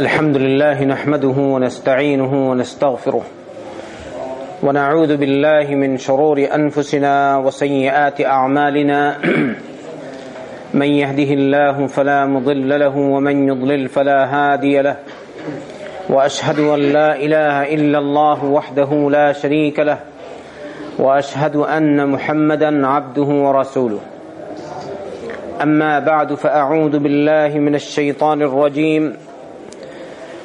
الحمد لله نحمده ونستعينه ونستغفره ونعوذ بالله من شرور أنفسنا وسيئات أعمالنا. من يهده الله فلا مضل له ومن يضلل فلا هادي له. وأشهد أن لا إله إلا الله وحده لا شريك له. وأشهد أن محمدا عبده ورسوله. أما بعد فأعوذ بالله من الشيطان الرجيم.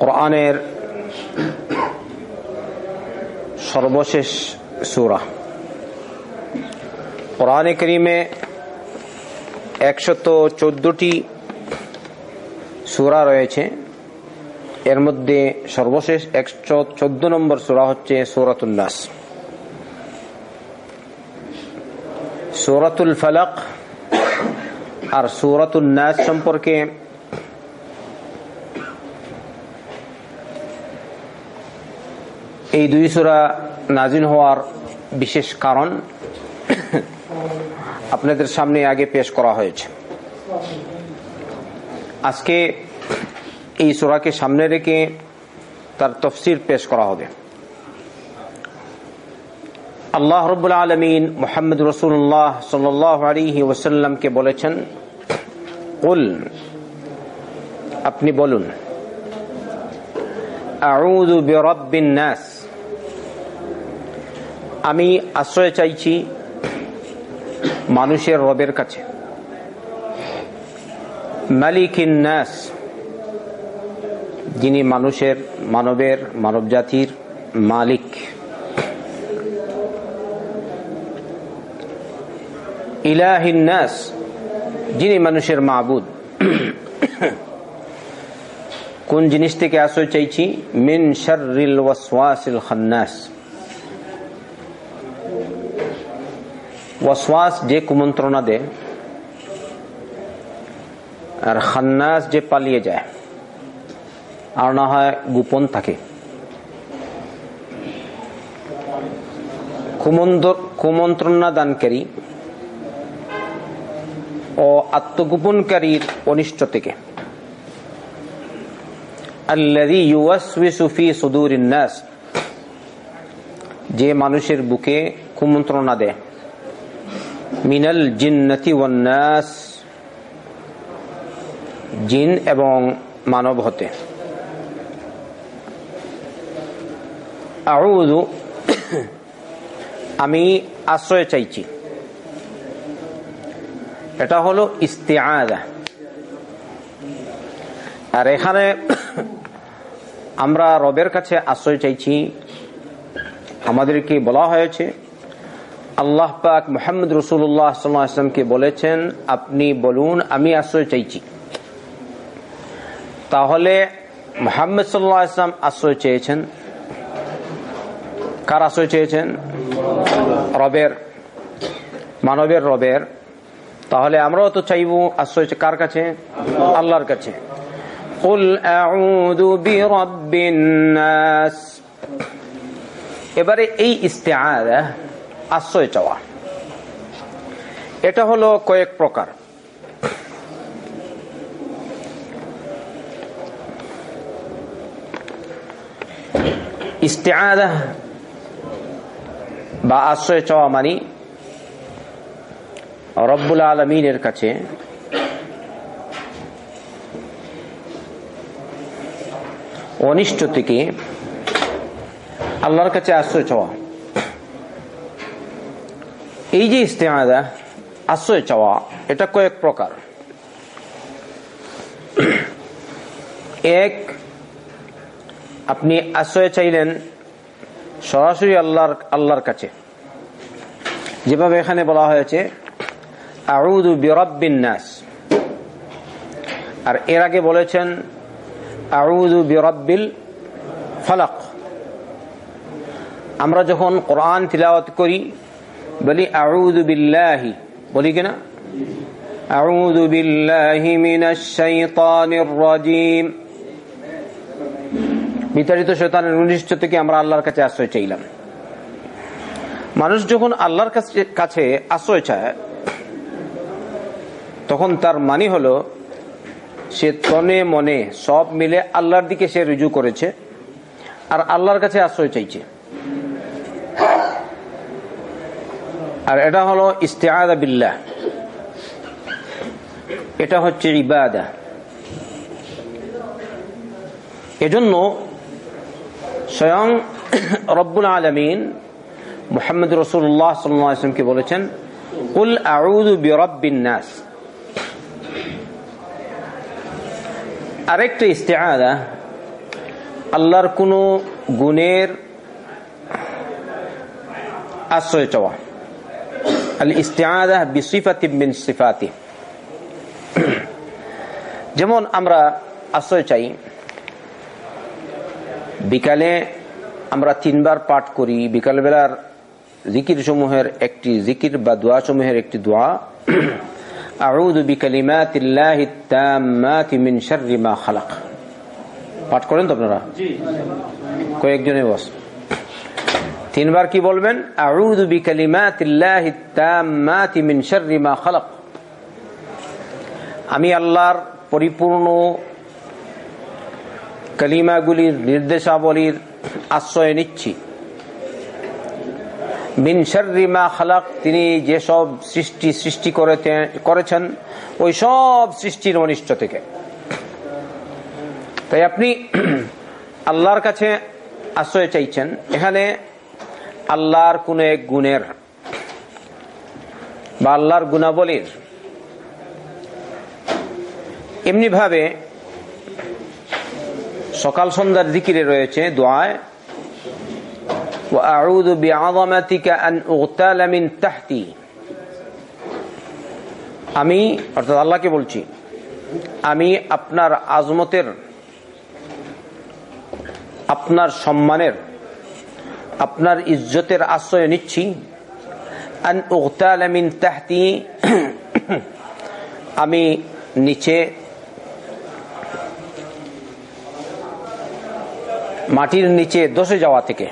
কোরআনের সর্বশেষ সুরা। কোরআনে করিমে একশত চোদ্দটি সুরা রয়েছে। এর মধ্যে সর্বশেষ একশো চোদ্দ নম্বর সুরা হচ্ছে সুরাতুন্নাস সুরাতুল ফালাক আর সুরাতুল নাস সম্পর্কে এই দুই সুরা নাজিল হওয়ার বিশেষ কারণ আপনাদের সামনে আগে পেশ করা হয়েছে। আজকে এই সুরাকে সামনে রেখে তার তফসির পেশ করা হবে। আল্লাহ রবুল আলমিন মোহাম্মদ রসুল্লাহ সাল্লাহ আলিহি ওসাল্লামকে বলেছেন, কুল, আপনি বলুন, আউযু বিরাব্বিন নাস। আমি আশ্রয় চাইছি মানুষের রবের কাছে। নাস, যিনি মানুষের, মানবের মানব জাতির মালিক। ইলাহিন নাস, যিনি মানুষের মাহবুদ কোন জিনিস থেকে আশ্রয় চাইছি? মিন শাররিল ওয়াসওয়াসিল খান্নাস। ওয়াসওয়াস যে কুমন্ত্রণা দেয়, আর খান্নাস যে পালিয়ে যায়, আর না হয় গোপন থাকে। কুমন্ত্রণা দানকারী ও আত্মগোপনকারীর অনিষ্ট থেকে। যে মানুষের বুকে কুমন্ত্রণা দেয়। মিনাল জিন্নতি ওয়ান্নাস। জিন এবং মানব হতে। আউযু, আমি আশ্রয় চাইছি। এটা হলো ইস্তেআদা। আর এখানে আমরা রবের কাছে আশ্রয় চাইছি। আমাদেরকে বলা হয়েছে আল্লাহ পাক মোহাম্মদ রসুল্লাহ আসলামকে বলেছেন আপনি বলুন আমি আশ্রয় চাইছি তাহলে মোহাম্মদ সাল্লাহ আসলাম আশ্রয় চেয়েছেন কার আশ্রয় চেয়েছেন রবের মানবের রবের তাহলে আমরাও তো চাইব আশ্রয় কার কাছে আল্লাহর কাছে قل أعوذ برب الناس এবারে এই ইস্তেআদা আশ্রয় চাওয়া। এটা হলো কয়েক প্রকার। ইস্তেআদা বা আশ্রয় চাওয়া মানি রব্বুল আলমিনের কাছে অনিষ্ট থেকে আল্লাহর কাছে আশ্রয় চাওয়া। এই যে ইস্তেমাদা, আশ্রয় চাওয়া, এটা কয়েক প্রকার। এক, আপনি আশ্রয় চাইলেন সরাসরি আল্লাহর আল্লাহর কাছে। যেভাবে এখানে বলা হয়েছে আউদু বিরব্বিন নাস। আর এর আগে বলেছেন, আউযু বিরাব্বিল ফালাক। আমরা যখন কোরআন তিলাওয়াত করি বলি, আউযু বিল্লাহি। বলি কিনা? আউযু বিল্লাহি মিনাশ শাইতানির রাজিম। বিতাড়িত শয়তানের অনিষ্ট থেকে আমরা আল্লাহর কাছে আশ্রয় চাইলাম। মানুষ যখন আল্লাহর কাছে আশ্রয় চায়, তখন তার মানে হলো, সে তনে মনে সব মিলে আল্লাহর দিকে সে রুজু করেছে আর আল্লাহর কাছে আশ্রয় চাইছে। আর এটা হলো ইস্তেআদা বিল্লাহ। এটা হচ্ছে ইবাদা। এজন্য স্বয়ং রব্বুল আলমিন মোহাম্মদ রসুল্লাহ সাল্লামকে বলেছেন, কুল আউদু বিরব্বিন নাস। আরেকটা ইস্তেআদা, আল্লাহর কোন গুণের আশ্রয় চাওয়া। আল ইস্তেআদা বিসিফাতি মিন সিফাতি। যেমন আমরা আশ্রয় চাই বিকালে আমরা তিনবার পাঠ করি বিকাল বেলার জিকির সমূহের একটি জিকির বা দোয়া সমূহের একটি দোয়া। আউযু বিকালিমাতিল্লাহি তাম্মাতি মিন শাররি মা খালাক। পাঠ করেন তো আপনারা? কয়েকজনে বস তিনবার কি বলবেন? আমি আল্লাহর পরিপূর্ণ কালিমাগুলির নির্দেশাবলীর আশ্রয় নিচ্ছি। বিন খালাক, তিনি যেসব সৃষ্টি সৃষ্টি করেছেন, ওই সব সৃষ্টির অনিষ্ট থেকে। তাই আপনি আল্লাহর কাছে আশ্রয় চাইছেন। এখানে আল্লাহর কোন এক গুণের বা আল্লাহর গুণাবলীর এমনি ভাবে সকাল সন্ধ্যার দিকিরে রয়েছে দোয়ায় وأعوذ بعظمتك أن أغتال من تحتي আমি অর্থাৎ আল্লাহকে বলছি আমি আপনার আজমতের আপনার সম্মানের আপনার ইজ্জতের আশ্রয় নিচ্ছি। তাহতি, আমি নিচে মাটির নিচে দশে যাওয়া থেকে।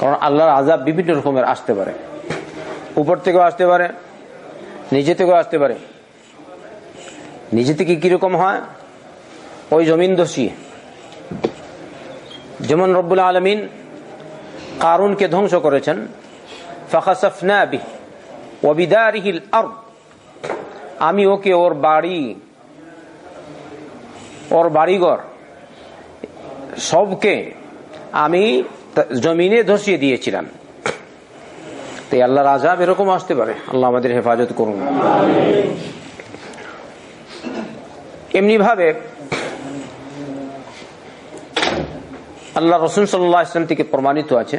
কারণ আল্লাহর আজাব বিভিন্ন রকমের আসতে পারে। উপর থেকেও আসতে পারে, নিচে থেকেও আসতে পারে। নিজে থেকে কীরকম হয়? ওই জমিন দোষী যেমন রব্বুল আলমিন কারুনকে ধ্বংস করেছেন আমি ওকে ওর বাড়ি, ওর বাড়িঘর সবকে আমি জমিনে ধসিয়ে দিয়েছিলাম। তাই আল্লাহর আজাব এরকম আসতে পারে, আল্লাহ আমাদের হেফাজত করুন। এমনি ভাবে আল্লাহ রসুন সাল্লাহ ইসলাম থেকে প্রমাণিত আছে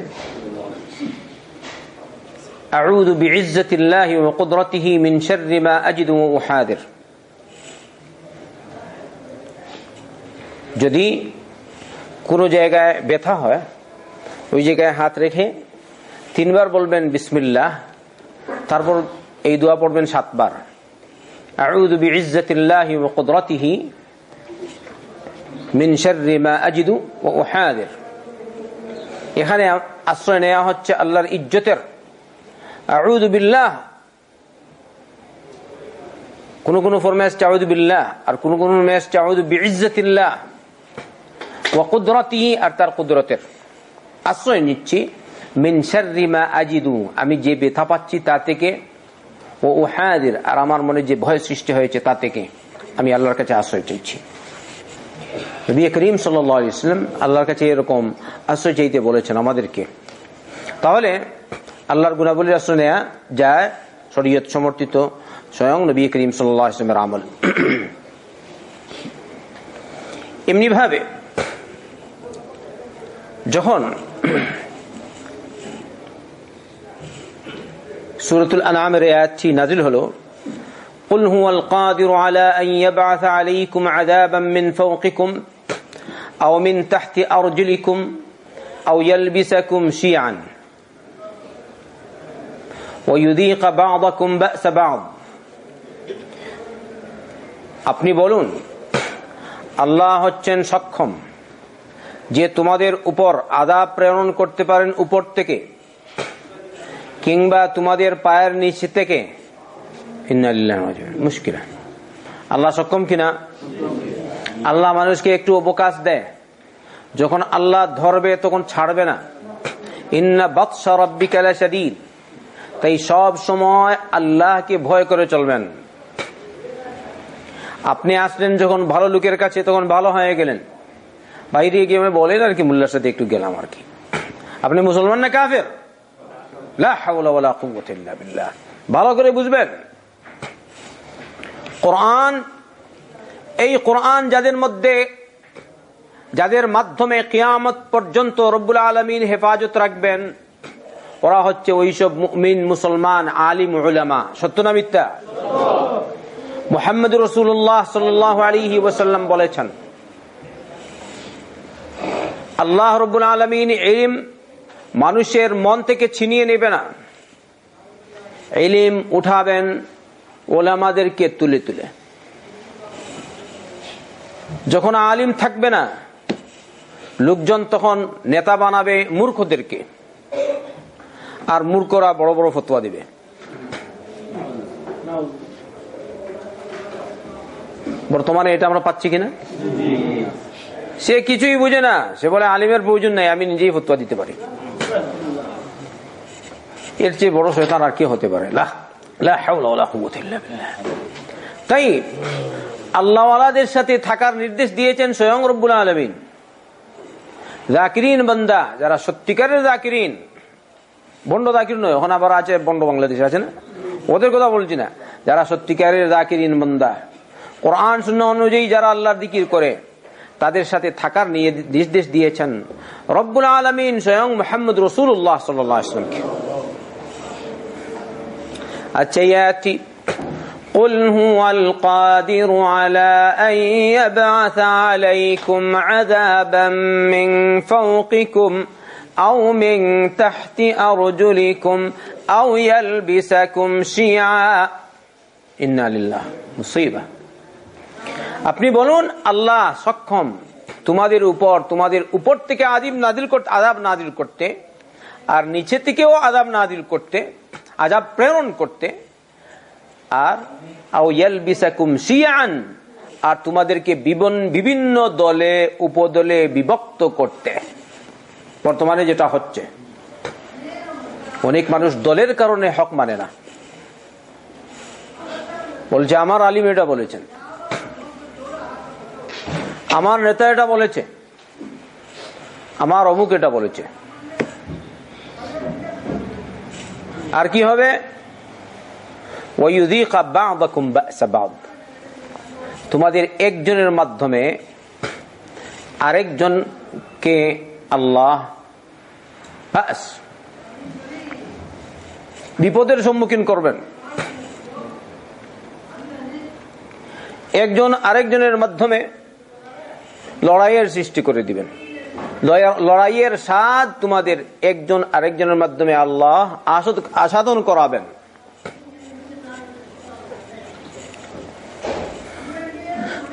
أعوذ بعزة الله وقدرته من شر ما أجد وأحاذر যদি কোনো জায়গায় ব্যথা হয় ওই জায়গায় হাত রেখে তিনবার বলবেন বিসমিল্লাহ তারপর এই দোয়া পড়বেন সাতবার আউযু বিইজ্জাতিল্লাহি ওয়া কুদরাতিহি মিন মা আজিদু ওয়া উহাদির এখানে আশ্রয় নেওয়া হচ্ছে আল্লাহর ইজ্জতের। কোন কোন ফরমাইশ আউযু বিল্লাহ, আর কোন কোন কুদরাতিহি আর তার কুদরতের। আশ্রয় নিচ্ছি মিনসারিমা আজিদু আমি যে ব্যথা পাচ্ছি তা থেকে ও ওহাদির আর আমার মনে যে ভয় সৃষ্টি হয়েছে তা থেকে, আমি আল্লাহর কাছে আশ্রয় চাইছি। নবী করিম সাল্লাম আল্লাহর কাছে এরকম আশ্রয় চাইতে বলেছেন আমাদেরকে। তাহলে আল্লাহর গুণাবলীর আশ্রয় নেয়া যায়, শরীয়ত সমর্থিত স্বয়ং নবী করিম সাল্লামের আমল। এমনি ভাবে যখন সুরতুল আনামের আয়াতটি নাজিল হলো قل هو القادر على أن يبعث عليكم عذابا من فوقكم أو من تحت أرجلكم أو يلبسكم شيعا ويذيق بعضكم بأس بعض আপনি বলুন আল্লাহ হচ্ছেন সক্ষম যে তোমাদের উপর আদাব প্রেরণ করতে পারেন উপর থেকে কিংবা তোমাদের পায়ের নিচে থেকে মুশকিল। আল্লাহ সক্ষম কিনা? আল্লাহ মানুষকে একটু অবকাশ দেয়। যখন আল্লাহ ধরবে, তখন ছাড়বে না। ইন্না বৎসা রব্বিকালা শাদীদ। তাই সব সময় আল্লাহকে ভয় করে চলবেন। আপনি আসলেন যখন ভালো লোকের কাছে, তখন ভালো হয়ে গেলেন। বাইরে গিয়ে আমি বলেন আর কি, মুল্লার সাথে একটু গেলাম আর কি। আপনি মুসলমান না কাফের? ভালো করে বুঝবেন। কোরআন, এই কোরআন যাদের মধ্যে, যাদের মাধ্যমে কিয়ামত পর্যন্ত রব্বুল আলমিন হেফাজত রাখবেন, ওরা হচ্ছে ওইসব মুমিন, মুসলমান, আলিম, উলামা। সত্য না মিথ্যা? মোহাম্মদ রসুল্লাহ সাল্লাহ ওসাল্লাম বলেছেন, আল্লাহ রব্বুল আলমিন এলিম মানুষের মন থেকে ছিনিয়ে নেবে না। এলিম উঠাবেন ওলামাদেরকে তুলে তুলে। যখন আলিম থাকবে না, লোকজন তখন নেতা বানাবে মূর্খদেরকে। আর মূর্খরা বড় বড় ফতোয়া দিবে। বর্তমানে এটা আমরা পাচ্ছি কিনা? সে কিছুই বুঝে না। সে বলে, আলিমের প্রয়োজন নাই, আমি নিজেই ফতোয়া দিতে পারি। এর চেয়ে বড় শয়তান আর কি হতে পারে? তাই আল্লাহওয়ালাদের সাথে থাকার নির্দেশ দিয়েছেন স্বয়ং রব্বুল আলমিন। জাকিরিন বন্দা, যারা সত্যিকারের জাকিরিন, বন্ড জাকির নয়, এখন আবার আছে বন্ড বাংলাদেশে আছে না? ওদের কথা বলছি না। যারা সত্যিকারের জাকিরিন বন্দা, কোরআন শূন্য অনুযায়ী যারা আল্লাহর দিকির করে, তাদের সাথে থাকার নিয়ে নির্দেশ দিয়েছেন রব্বুল আলমিন স্বয়ং মোহাম্মদ রসুল্লাহ সাল্লামকে আচ্ছা ইয়াতি قل هو القادر على أن يبعث عليكم عذابا من فوقكم أو من تحت أرجلكم أو يلبسكم شيعا إنا لله مصيبة আপনি বলুন আল্লাহ সক্ষম তোমাদের উপর তোমাদের উপর থেকে আদিব নাদিল করতে আদাব নাদিল করতে আর নিচে থেকেও আদাব নাদিল করতে আজাব প্রেরণ করতে, আর আর তোমাদেরকে বিভিন্ন দলে, উপদলে বিভক্ত করতে। বর্তমানে যেটা হচ্ছে, অনেক মানুষ দলের কারণে হক মানে না। বলছে, আমার আলিম এটা বলেছেন। আমার নেতা এটা বলেছে। আমার অমুক এটা বলেছে। আর কি হবে? তোমাদের একজনের মাধ্যমে আরেকজনকে আল্লাহ বিপদের সম্মুখীন করবেন। একজন আরেকজনের মাধ্যমে লড়াইয়ের সৃষ্টি করে দিবেন। লড়াইয়ের স্বাদ তোমাদের একজন আরেকজনের মাধ্যমে আল্লাহ আসাদন করাবেন।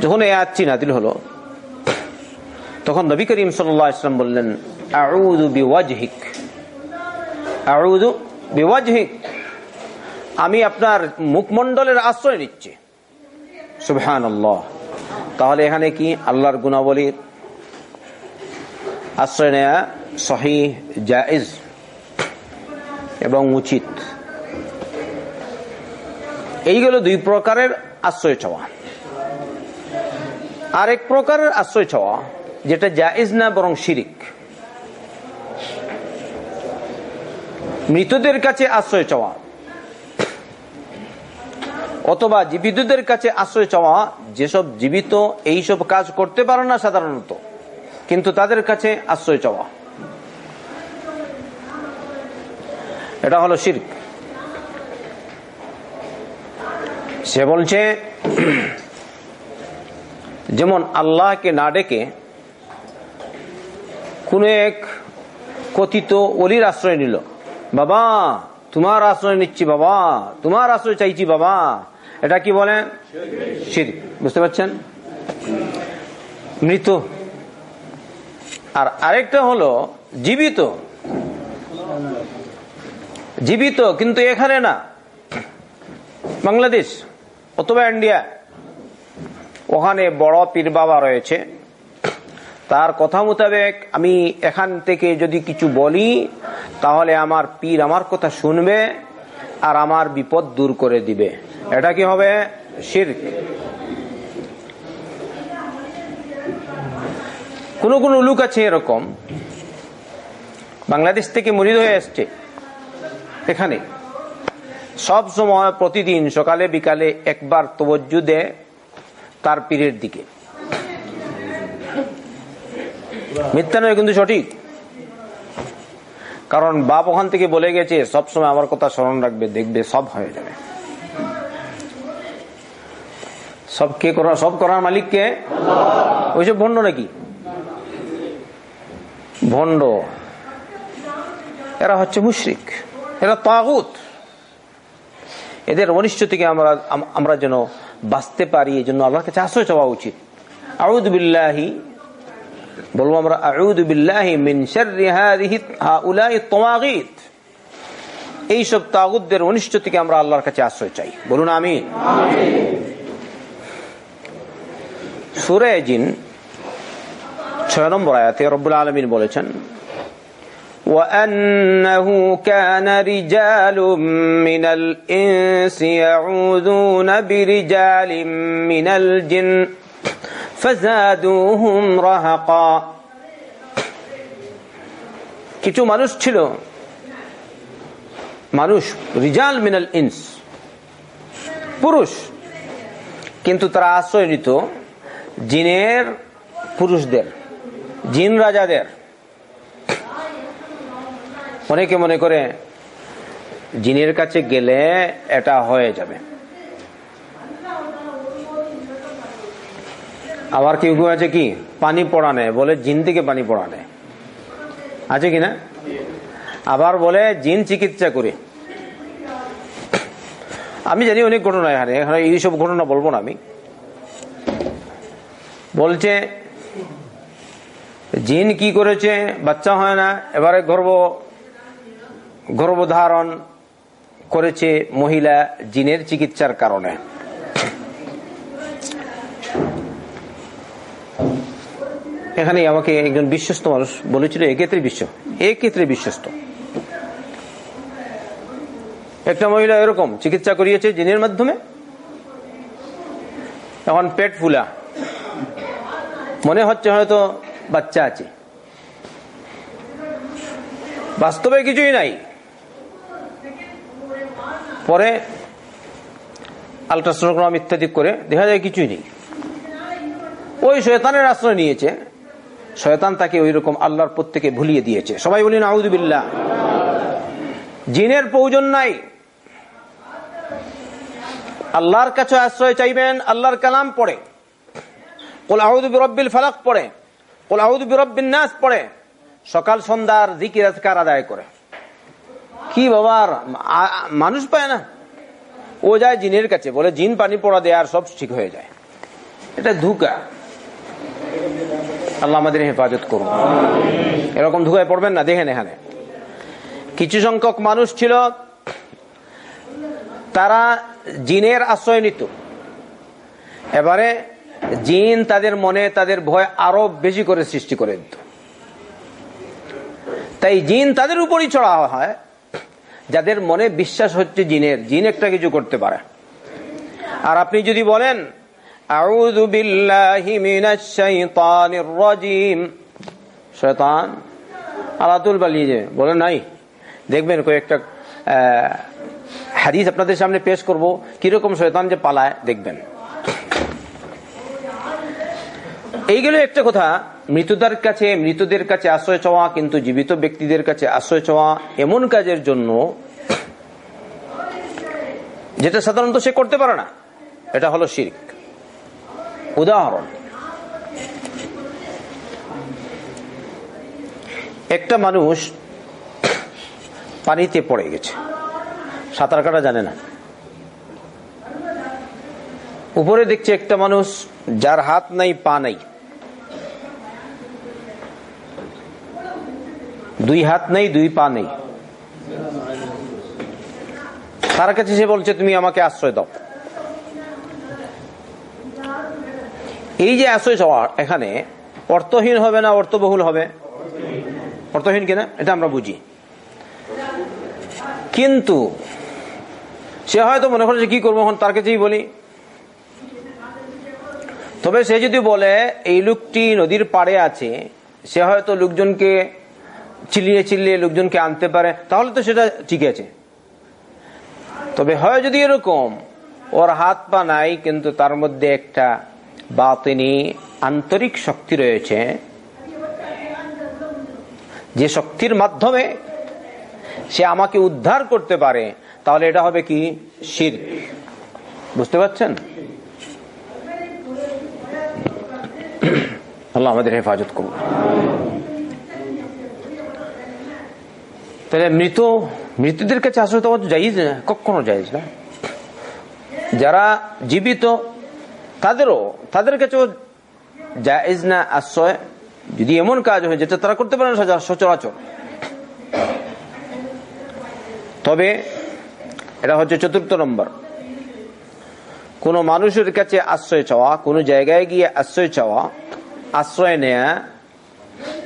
যখন এই আয়াতটি নাদিল হলো, তখন নবী করিম সাল্লাহ ইসলাম বললেন আমি আপনার মুখমণ্ডলের আশ্রয় নিচ্ছি। সুবহান তাহলে এখানে কি আল্লাহর গুণাবলীর আশ্রয় নেয়া সহি জায়েজ এবং উচিত। এই এইগুলো দুই প্রকারের আশ্রয় চাওয়া। আরেক প্রকারের আশ্রয় চাওয়া, যেটা জায়েজ না বরং শিরিক। মৃতদের কাছে আশ্রয় চাওয়া অথবা জীবিতদের কাছে আশ্রয় চাওয়া, যেসব জীবিত, এইসব কাজ করতে পারে না সাধারণত। কিন্তু তাদের কাছে আশ্রয় চাওয়া। এটা হলো শির্ক। সে বলছে, যেমন আল্লাহকে না ডেকে কোন এক কথিত অলির আশ্রয় নিল। বাবা, তোমার আশ্রয় নিচ্ছি বাবা, তোমার আশ্রয় চাইছি বাবা। এটা কি বলেন শির বুঝতে পারছেন? মৃত। আর আরেকটা হলো জীবিত। জীবিত কিন্তু এখানে না। বাংলাদেশ অথবা ইন্ডিয়া, ওখানে বড় পীর বাবা রয়েছে। তার কথা মোতাবেক আমি এখান থেকে যদি কিছু বলি, তাহলে আমার পীর আমার কথা শুনবে আর আমার বিপদ দূর করে দিবে। এটা কি হবে? শির্ক। কোন কোন লোক আছে এরকম। বাংলাদেশ থেকে মরিদ হয়ে আসছে এখানে। সব সময় প্রতিদিন সকালে, বিকালে একবার তবজ্জু দেয় তার পীরের দিকে। মিথ্যা নয় কিন্তু সঠিক। কারণ বাপ ওখান থেকে বলে গেছে, সব সময় আমার কথা স্মরণ রাখবে, দেখবে সব হয়ে যাবে। সব কে করা সব করার মালিক কে? ওইসব ভণ্ড নাকি? ভণ্ড। এরা হচ্ছে মুশরিক। এরা তাগুত। এদের অনিষ্ট থেকে আমরা আমরা যেন বাঁচতে পারি এই জন্য আল্লাহর কাছে আশ্রয় চাওয়া উচিত। আউদুবিল্লাহি বলব আমরা আউদুবিল্লাহি মিন শাররি হাযিহি হাউলাই তাওয়াগিত। এই সব তাগুতদের অনিষ্ট থেকে আমরা আল্লাহর কাছে আশ্রয় চাই। বলুন আমিন। সূরা জিন 6 নম্বর আয়াতে রব্বুল আলামিন বলেছেন وأنه كان رجال من الإنس يعوذون برجال من الجن فزادوهم رهقا কিছু মানুষ ছিল মানুষ রিজাল মিনাল ইনস পুরুষ কিন্তু তারা আশ্রয় নিত জিনের পুরুষদের জিন রাজাদের। অনেকে মনে করে জিনের কাছে গেলে এটা হয়ে যাবে। আবার কেউ কেউ আছে কি? পানি পড়ানে বলে জিন থেকে পানি পড়ানে আছে কি না? আবার বলে জিন চিকিৎসা করে। আমি জানি অনেক ঘটনা এখানে। এখানে এইসব ঘটনা বলব না আমি। বলছে জিন কি করেছে? বাচ্চা হয় না। এবারে গর্ব, গর্ভধারণ করেছে মহিলা জিনের চিকিৎসার কারণে। এখানে আমাকে একজন বিশ্বস্ত মানুষ বলেছিল এক্ষেত্রে বিশ্ব এক্ষেত্রে বিশ্বস্ত। একটা মহিলা এরকম চিকিৎসা করিয়েছে জিনের মাধ্যমে। এখন পেট ফুলা। মনে হচ্ছে হয়তো বাচ্চা আছে। বাস্তবে কিছুই নাই। পরে আলট্রাসোনোগ্রাম ইত্যাদি করে দেখা যায় কিছুই নেই। ওই শয়তানের আশ্রয় নিয়েছে। শয়তান তাকে ওই রকম আল্লাহর প্রত্যেকে ভুলিয়ে দিয়েছে। সবাই বলি আউদুবিল্লাহ জিনের প্রয়োজন নাই। আল্লাহর কাছে আশ্রয় চাইবেন, আল্লাহর কালাম পড়ে। কোল আউদ বিরব্বিল ফালাক পড়ে। পড়ে। সকাল সন্ধ্যার জিকির আজকার আদায় করে। কি বাবার মানুষ পায় না। ও যায় জিনের কাছে, বলে জিন পানি পড়া দেয় আর সব ঠিক হয়ে যায়। এটা ধুকা। আল্লাহ আমাদের হেফাজত করুন। এরকম ধুকায় পড়বেন না, দেখেন এখানে। কিছু সংখ্যক মানুষ ছিল, তারা জিনের আশ্রয় নিত। এবারে জিন তাদের মনে, তাদের ভয় আরও বেশি করে সৃষ্টি করে দিত। তাই জিন তাদের উপরই চড়া হয়, যাদের মনে বিশ্বাস হচ্ছে জিনের। জিন একটা কিছু করতে পারে। আর আপনি যদি বলেন বলেন নাই। দেখবেন কয়েকটা হাদিস আপনাদের সামনে পেশ করব। কীরকম শয়তান যে পালায়, দেখবেন। এইগুলো একটা কথা। মৃতদের কাছে মৃতদের কাছে আশ্রয় চাওয়া, কিন্তু জীবিত ব্যক্তিদের কাছে আশ্রয় চাওয়া এমন কাজের জন্য যেটা সাধারণত সে করতে পারে না, এটা হলো শির্ক। উদাহরণ। একটা মানুষ পানিতে পড়ে গেছে, সাঁতার কাটা জানে না। উপরে দেখছে একটা মানুষ যার হাত নাই, পা নাই। দুই হাত নেই, দুই পা নেই। তার কাছে সে বলছে, তুমি আমাকে আশ্রয় দাও। এই যে আশ্রয় চাওয়া এখানে, অর্থহীন হবে না, অর্থবহুল হবে? অর্থহীন কিনা? এটা আমরা বুঝি। কিন্তু সে হয়তো মনে করছে কি করব এখন, তার কাছেই বলি। তবে সে যদি বলে, এই লোকটি নদীর পাড়ে আছে, সে হয়তো লোকজনকে চিল্লিয়ে চিল্লিয়ে লোকজনকে আনতে পারে, তাহলে তো সেটা ঠিক আছে। তবে হয় যদি এরকম, ওর হাত পা নাই, কিন্তু তার মধ্যে একটা বা তিনি আন্তরিক শক্তি রয়েছে, যে শক্তির মাধ্যমে সে আমাকে উদ্ধার করতে পারে, তাহলে এটা হবে কি? শির। বুঝতে পারছেন? আল্লাহ আমাদের হেফাজত করুন। তাহলে মৃত, মৃতদের কাছে আশ্রয় দেওয়া যাইজ না, কখনো যাইজ না। যারা জীবিত, তাদেরও, তাদের কাছেও জায়েজ না আশ্রয়। যদি এমন কাজ হয় যেটা তারা করতে পারে না সচরাচর। তবে এটা হচ্ছে চতুর্থ নম্বর। কোন মানুষের কাছে আশ্রয় চাওয়া, কোন জায়গায় গিয়ে আশ্রয় চাওয়া, আশ্রয় নেয়া,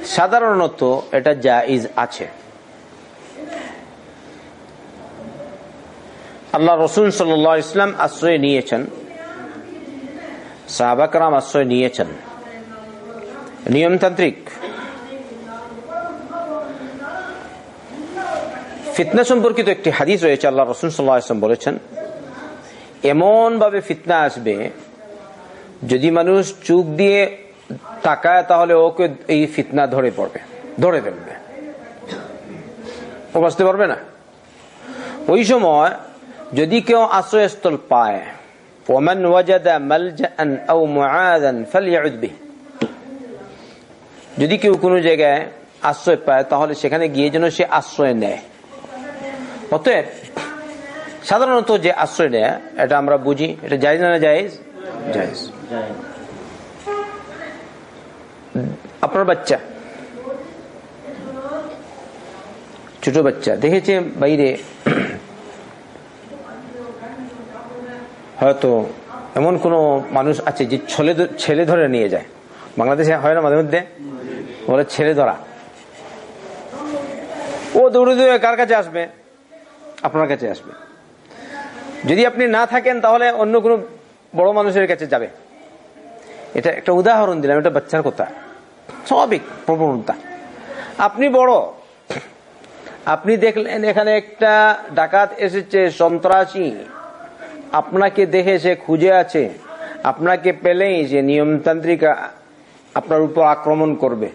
সাধারণত এটা জাইজ আছে। আল্লাহ রসুল সাল্লাহ ইসলাম আশ্রয় নিয়েছেন। সাহাবাকরাম আশ্রয় নিয়েছেন। নিয়মতান্ত্রিক। ফিতনা সম্পর্কিত একটি হাদিস রয়েছে, আল্লাহ রসুল সাল্লাহ ইসলাম বলেছেন এমন ভাবে ফিতনা আসবে, যদি মানুষ চুপ দিয়ে তাকায়, তাহলে ওকে এই ফিতনা ধরে পড়বে, ধরে ফেলবে। ও বাঁচতে পারবে না? ওই সময় যদি কেউ আশ্রয়স্থল পায় যদি কেউ কোনো জায়গায় আশ্রয় পায়, তাহলে সেখানে গিয়ে যেন সে আশ্রয় নেয়। অতএব, সাধারণত যে আশ্রয় নেয়, এটা আমরা বুঝি, এটা যাই না জায়জ? আপনার বাচ্চা, ছোট বাচ্চা দেখেছে বাইরে হয়তো এমন কোন মানুষ আছে যে ছেলে ছেলে ধরে নিয়ে যায়। বাংলাদেশে হয় না মাঝে মধ্যে? বলে ছেলে ধরা। ও দৌড়ে দৌড়ে কার কাছে আসবে? আপনার কাছে আসবে। যদি আপনি না থাকেন তাহলে অন্য কোনো বড় মানুষের কাছে যাবে। এটা একটা উদাহরণ দিলাম, এটা বাচ্চার কথা। স্বাভাবিক প্রবণতা। আপনি বড়, আপনি দেখলেন এখানে একটা ডাকাত এসেছে, সন্ত্রাসী। আপনাকে দেখে সে খুঁজে আছে, আপনাকে পেলেই যে নিয়মতান্ত্রিক আপনার উপর আক্রমণ করবে।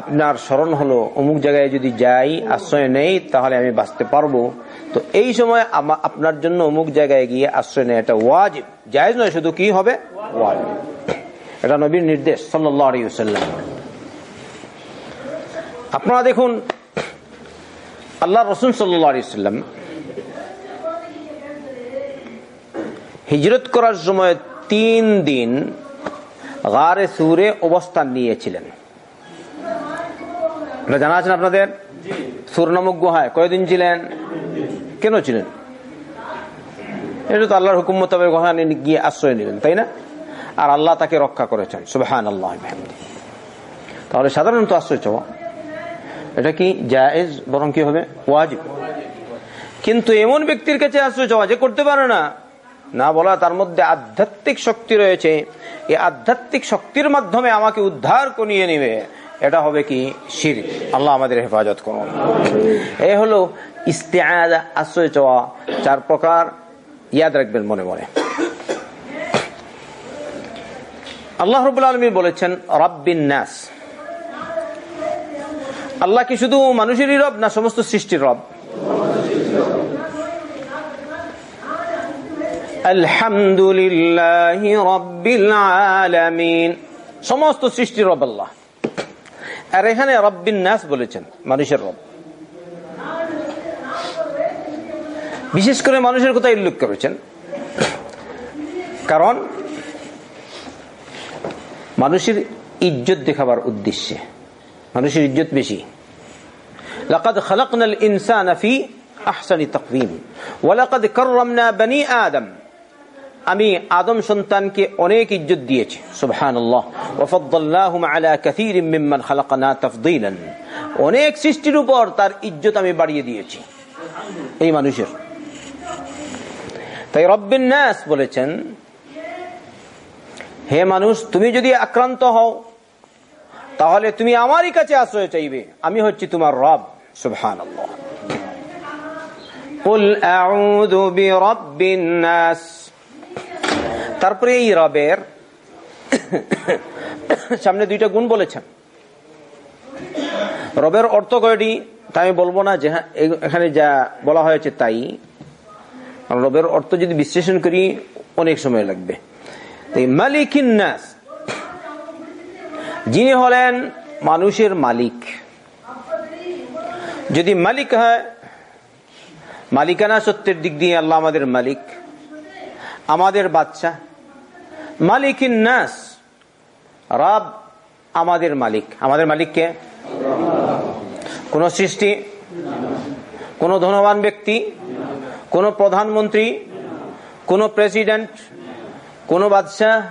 আপনার স্মরণ হলো, অমুক জায়গায় যদি যাই, আশ্রয় নেই, তাহলে আমি বাঁচতে পারব। তো এই সময় আপনার জন্য অমুক জায়গায় গিয়ে আশ্রয় নেয় এটা ওয়াজিব। জায়জ নয়, শুধু কি হবে? ওয়াজিব। এটা নবীর নির্দেশ সাল্লাম আপনারা দেখুন আল্লাহ রসুন সাল্লাম হিজরত করার সময় তিন দিন গারে সুরে অবস্থান নিয়েছিলেন। জানা আছেন আপনাদের? সুর নামক গুহায়। কয়দিন ছিলেন? কেন ছিলেন? এটা তো আল্লাহর হুকুম মোতাবেক গুহায় গিয়ে আশ্রয় নিলেন, তাই না? আর আল্লাহ তাকে রক্ষা করেছেন। সুবাহান আল্লাহ তাহলে সাধারণত আশ্রয় চাওয়া। এটা কি জায়েজ, বরং কি হবে? ওয়াজিব। কিন্তু এমন ব্যক্তির কাছে আশ্রয় চাওয়া যে করতে পারে না না বলা, তার মধ্যে আধ্যাত্মিক শক্তি রয়েছে। এই আধ্যাত্মিক শক্তির মাধ্যমে আমাকে উদ্ধার করিয়ে নিবে। এটা হবে কি? শির আল্লাহ আমাদের হেফাজত করুন। এ হলো ইস্তেআদা, আশ্রয় চাওয়া, চার প্রকার ইয়াদ রাখবেন মনে মনে। আল্লাহ রবুল আলমী বলেছেন, রব্বিন আল্লাহ কি শুধু মানুষেরই রব না, সমস্ত সৃষ্টির রব? আলহামদুলিল্লাহ রব্বিল আলামিন সমস্ত সৃষ্টির রব আল্লাহ আর এখানে রব্বিন নাস বলেছেন মানুষের রব বিশেষ করে মানুষের কথা উল্লেখ করেছেন কারণ মানুষের ইজ্জত দেখাবার উদ্দেশ্যে মানুষের ইজ্জত বেশি لقد خلقنا الإنسان في أحسن تقويم ولقد كرمنا بني آدم আমি আদম সন্তানকে অনেক ইজ্জত দিয়েছি সুবহানাল্লাহ ওয়াফাদ্দালনাহুম আলা কাসীরিম মিম্মান খালাকনা তাফদীলান অনেক সৃষ্টির উপর তার ইজ্জত আমি বাড়িয়ে দিয়েছি এই মানুষের তাই রব্বিন নাস বলেছেন হে মানুষ তুমি যদি আক্রান্ত হও তাহলে তুমি আমারই কাছে আশ্রয় চাইবে আমি হচ্ছি তোমার রব সুবহানাল্লাহ قل أعوذ برب الناس তারপরে এই রবের সামনে দুইটা গুণ বলেছেন। রবের অর্থ কয়টি? তা আমি বলব না যে হ্যাঁ, এখানে যা বলা হয়েছে তাই। রবের অর্থ যদি বিশ্লেষণ করি অনেক সময় লাগবে। তাই মালিকিন যিনি হলেন মানুষের মালিক। যদি মালিক হয় মালিকানা সত্যের দিক দিয়ে আল্লাহ আমাদের মালিক আমাদের বাচ্চা মালিকিন নাস। রব আমাদের মালিক। আমাদের মালিককে কোন সৃষ্টি, কোন ধনবান ব্যক্তি, কোন প্রধানমন্ত্রী, কোন প্রেসিডেন্ট, কোন বাদশাহ,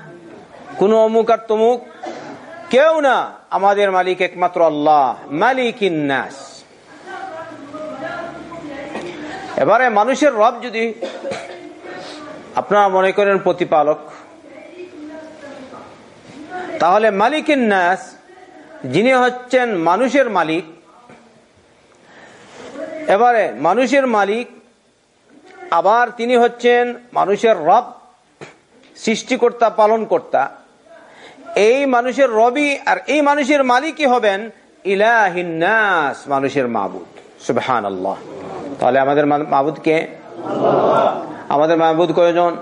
কোন অমুক আর তমুক, কেউ না আমাদের মালিক একমাত্র আল্লাহ, মালিকিন নাস। এবারে মানুষের রব যদি আপনারা মনে করেন প্রতিপালক তাহলে মালিকিন নাস যিনি হচ্ছেন মানুষের মালিক, এবারে মানুষের মালিক, আবার তিনি হচ্ছেন মানুষের রব, সৃষ্টিকর্তা পালন কর্তা এই মানুষের রবি আর এই মানুষের মালিকই হবেন ইলাহিনাস মানুষের মাবুদ। সুবহান আল্লাহ তাহলে আমাদের মাবুদকে? আমাদের মাহবুদ কয়জন?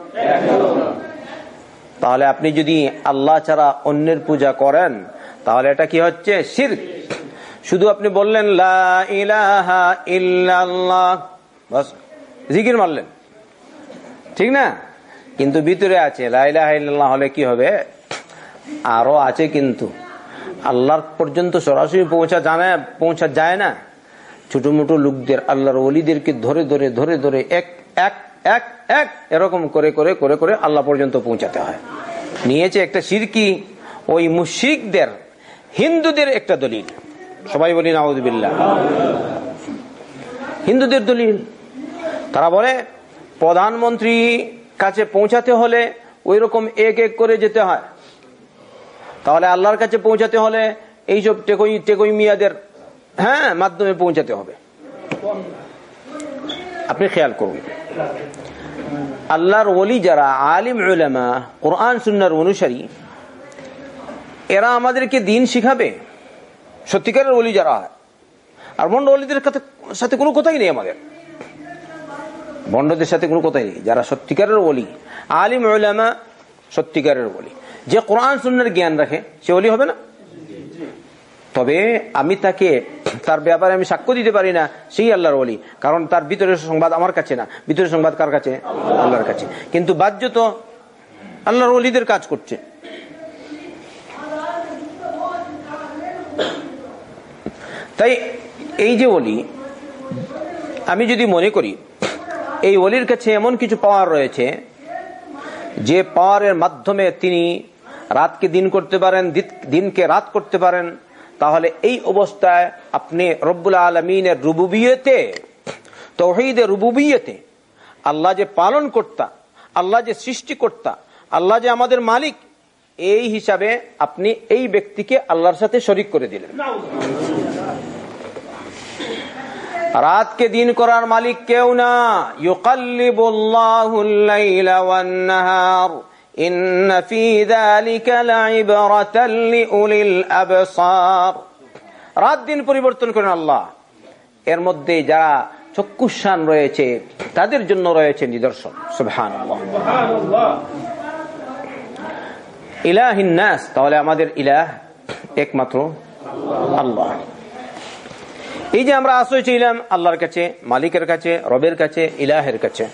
তাহলে আপনি যদি আল্লাহ ছাড়া অন্যের পূজা করেন, তাহলে এটা কি হচ্ছে? শির শুধু আপনি বললেন জিকির মারলেন। ঠিক না? কিন্তু ভিতরে আছে, লা ইলাহা ইল্লাল্লাহ হলে কি হবে? আরও আছে কিন্তু। আল্লাহর পর্যন্ত সরাসরি পৌঁছা জানে, পৌঁছা যায় না। ছোট মোটো লোকদের, আল্লাহর অলিদেরকে ধরে ধরে ধরে ধরে, এক এক এক এক, এরকম করে করে করে করে আল্লাহ পর্যন্ত পৌঁছাতে হয়। নিয়েছে একটা সিরকি, ওই মুশিকদের হিন্দুদের একটা দলিল। সবাই বলি নাউদ্দিল্লা হিন্দুদের দলিল। তারা বলে, প্রধানমন্ত্রী কাছে পৌঁছাতে হলে ওই রকম এক এক করে যেতে হয়। তাহলে আল্লাহর কাছে পৌঁছাতে হলে এইসব টেকই টেকই মিয়াদের হ্যাঁ মাধ্যমে পৌঁছাতে হবে। আপনি খেয়াল করুন। আল্লাহর ওলি যারা, আলিম উলামা, কোরআন সুন্নার অনুসারী, এরা আমাদেরকে দিন শিখাবে। সত্যিকারের ওলি যারা, আর বন্ড অলিদের সাথে কোনো কথাই নেই আমাদের। বন্ডদের সাথে কোনো কথাই নেই। যারা সত্যিকারের ওলি, আলিম উলামা, সত্যিকারের ওলি। যে কোরআন সুন্নার জ্ঞান রাখে, সে ওলি হবে না? তবে আমি তাকে তার ব্যাপারে আমি সাক্ষ্য দিতে পারি না, সেই আল্লাহর বলি কারণ তার ভিতরের সংবাদ আমার কাছে না। ভিতরের সংবাদ কার কাছে? আল্লাহর কাছে। কিন্তু বাহ্য তো আল্লাহর অলিদের কাজ করছে। তাই এই যে অলি আমি যদি মনে করি, এই অলির কাছে এমন কিছু পাওয়ার রয়েছে, যে পাওয়ারের মাধ্যমে তিনি রাতকে দিন করতে পারেন দিনকে রাত করতে পারেন তাহলে এই অবস্থায় আপনি রব্বুল আলমিনের রুবুবিয়েতে, তহিদের রুবুবিয়েতে, আল্লাহ যে পালন কর্তা, আল্লাহ যে সৃষ্টিকর্তা আল্লাহ যে আমাদের মালিক, এই হিসাবে আপনি এই ব্যক্তিকে আল্লাহর সাথে শরিক করে দিলেন। রাতকে দিন করার মালিক কেউ না। ইউকাল্লিবুল্লাহুল্লাইলা إن في ذلك لعبرة لأولي الأبصار রাত দিন পরিবর্তন করেন আল্লাহ এর মধ্যে যারা চক্ষুষান রয়েছে তাদের জন্য রয়েছে নিদর্শন সুবহান ইলাহিনাস তাহলে আমাদের ইলাহ একমাত্র আল্লাহ এই যে আমরা আশ্রয় ছিলাম আল্লাহর কাছে মালিকের কাছে রবের কাছে ইলাহের কাছে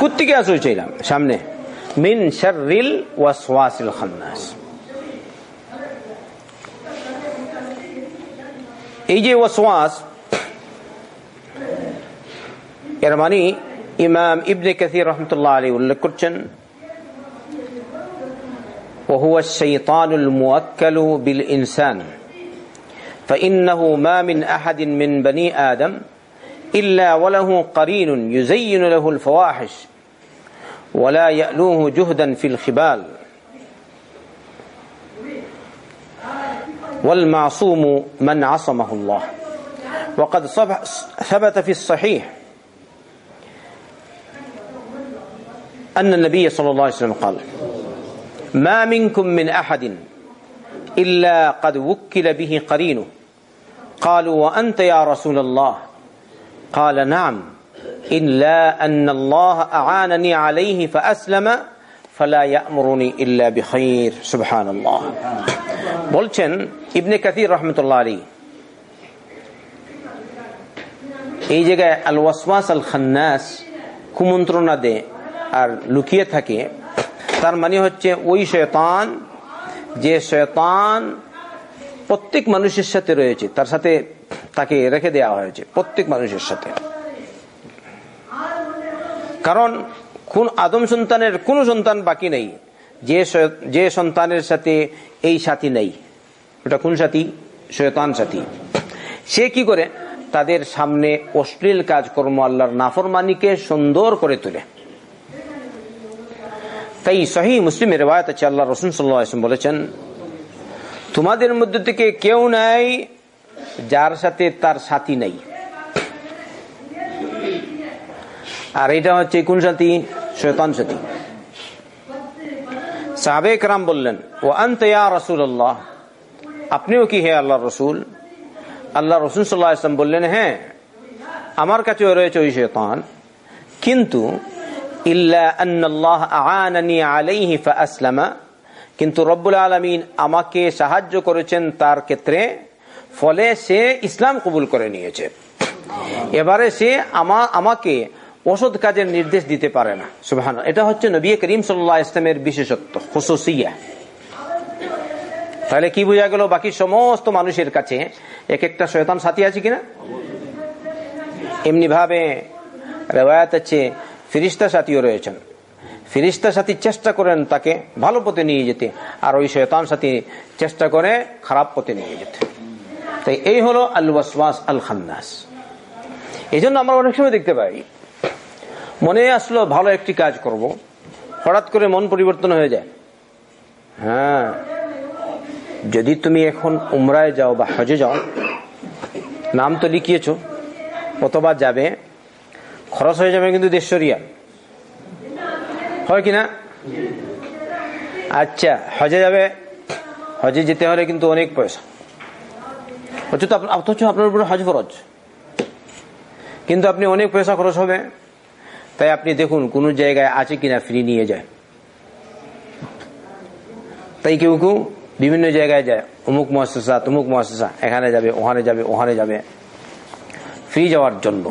কুত্তিকে আশ্রয় চাইলাম সামনে মিন শাররিল ওয়াসওয়াসিল খান্নাস এই যে ওয়াসওয়াস এর মানে ইমাম ইবনে কাসির রহমতুল্লাহ আলী উল্লেখ করছেন وهو الشيطان الموكل بالإنسان فإنه ما من أحد من بني آدم إلا وله قرين يزين له الفواحش ولا يألوه جهدا في الخبال. والمعصوم من عصمه الله. وقد ثبت في الصحيح أن النبي صلى الله عليه وسلم قال ما منكم من أحد إلا قد وكل به قرينه. قالوا وأنت يا رسول الله؟ قال نعم إلا أن الله أعانني عليه فأسلم فلا يأمرني إلا بخير سبحان الله বলছেন ইবনে কাতির রহমতুল্লাহ আলী এই জায়গায় আল ওয়াসওয়াস আল খান্নাস কুমন্ত্রণা দে আর লুকিয়ে থাকে তার মানে হচ্ছে ওই শয়তান যে শয়তান প্রত্যেক মানুষের সাথে রয়েছে তার সাথে তাকে রেখে দেওয়া হয়েছে প্রত্যেক মানুষের সাথে। কারণ কোন আদম সন্তানের কোন সন্তান বাকি নেই। যে যে সন্তানের সাথে এই সাথী নেই। ওটা কোন সাথী? শয়তান সাথী। সে কি করে? তাদের সামনে অশ্লীল কাজকর্ম আল্লাহর নাফরমানিকে সুন্দর করে তোলে। তাই সহি মুসলিমের রেওয়ায়ত আছে আল্লাহ রসুন বলেছেন, তোমাদের মধ্যে থেকে কেউ নাই যার সাথে তার সাথী নাই। আর এটা হচ্ছে কোন সাথী? শৈতান সাথী। সাবেক রাম বললেন ও আন্তয়া রসুল আল্লাহ আপনিও কি হে আল্লাহ রসুল? আল্লাহ রসুল সাল্লাহ ইসলাম বললেন হ্যাঁ আমার কাছেও রয়েছে ওই শৈতান কিন্তু কিন্তু রব্বুল আলমিন আমাকে সাহায্য করেছেন তার ক্ষেত্রে ফলে সে ইসলাম কবুল করে নিয়েছে। এবারে সে আমাকে ওষুধ কাজের নির্দেশ দিতে পারে না। সুবাহান এটা হচ্ছে নবী করিম সাল্লাহ ইসলামের বিশেষত্ব খুশুসিয়া তাহলে কি বোঝা গেল বাকি সমস্ত মানুষের কাছে এক একটা শয়তান সাথী আছে কিনা? এমনি ভাবে রেওয়ায়ত আছে, ফিরিস্তা সাথীও রয়েছেন। ফিরিস্তা সাথী চেষ্টা করেন তাকে ভালো পথে নিয়ে যেতে, আর ওই শয়তান সাথী চেষ্টা করে খারাপ পথে নিয়ে যেতে। তাই এই হলো আল ওয়াসওয়াস আল খান্নাস এই জন্য আমরা অনেক সময় দেখতে পাই, মনে আসলো ভালো একটি কাজ করব, হঠাৎ করে মন পরিবর্তন হয়ে যায়। হ্যাঁ যদি তুমি এখন উমরায় যাও বা হজে যাও, নাম তো লিখিয়েছ কতবার যাবে, খরচ হয়ে যাবে কিন্তু দেড়শো রিয়াল। হয় কিনা আচ্ছা হজে যাবে, হজে যেতে হলে কিন্তু অনেক পয়সা। অথচ আপনার উপরে হজ খরচ কিন্তু আপনি অনেক পয়সা খরচ হবে, তাই আপনি দেখুন কোন জায়গায় আছে কিনা ফ্রি নিয়ে যায়। তাই কেউ কেউ বিভিন্ন জায়গায় যায়, অমুক মহাসা তমুক মহাসা এখানে যাবে, ওখানে যাবে ওখানে যাবে। ফ্রি যাওয়ার জন্য।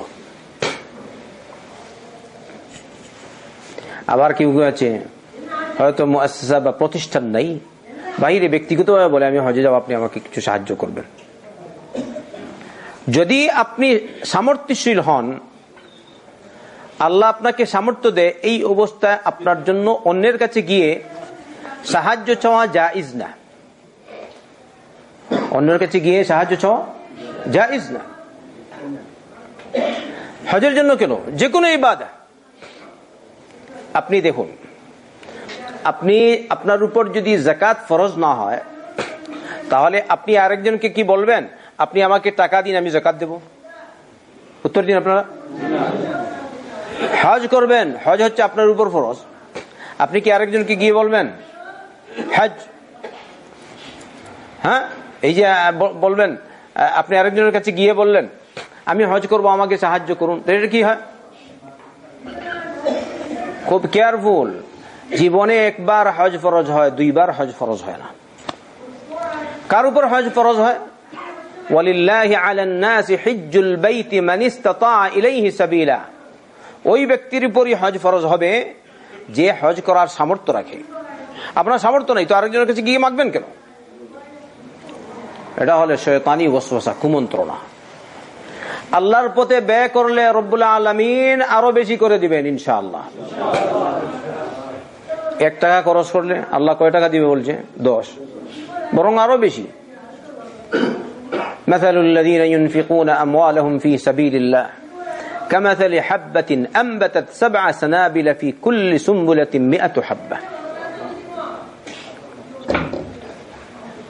আবার কেউ কেউ আছে, হয়তো মুআসসা বা প্রতিষ্ঠান নাই, বাইরে ব্যক্তিগতভাবে বলে, আমি হজে যাব, আপনি আমাকে কিছু সাহায্য করবেন। যদি আপনি সামর্থ্যশীল হন, আল্লাহ আপনাকে সামর্থ্য দেয়, এই অবস্থায় আপনার জন্য অন্যের কাছে গিয়ে সাহায্য চাওয়া যা ইজ না। অন্যের কাছে গিয়ে সাহায্য চাওয়া যা ইজ না। হজের জন্য কেন? যে কোনো ইবাদা। আপনি দেখুন, আপনি, আপনার উপর যদি জাকাত ফরজ না হয়, তাহলে আপনি আরেকজনকে কি বলবেন? আপনি আমাকে টাকা দিন, আমি জাকাত দেব। উত্তর দিন আপনারা। হজ করবেন, হজ হচ্ছে আপনার উপর ফরজ। আপনি কি আরেকজনকে গিয়ে বলবেন? হজ। হ্যাঁ? এই যে বলবেন আপনি আরেকজনের কাছে গিয়ে বললেন, আমি হজ করব, আমাকে সাহায্য করুন। এটা কি হয়? খুব কেয়ারফুল জীবনে একবার হজ ফরজ হয়, দুইবার হজ ফরজ হয় না। কার উপর হজ ফরজ হয়? ওই ব্যক্তির উপরই হজ ফরজ হবে, যে হজ করার সামর্থ্য রাখে। আপনার সামর্থ্য নেই, তো আরেকজনের কাছে গিয়ে মাগবেন কেন? এটা হলে শয়তানি ওয়াসওয়াসা, কুমন্ত্রণা। আল্লাহর পথে ব্যয় করলে রব্বুল আলমিন আরও বেশি করে দিবেন, ইনশাআল্লাহ। এক টাকা খরচ করলে আল্লাহ কয় টাকা দিবে বলছে? দশ। বরং আরও বেশি। مثل الذين ينفقون أموالهم في سبيل الله كمثل حبة أنبتت سبع سنابل في كل سنبلة مئة حبة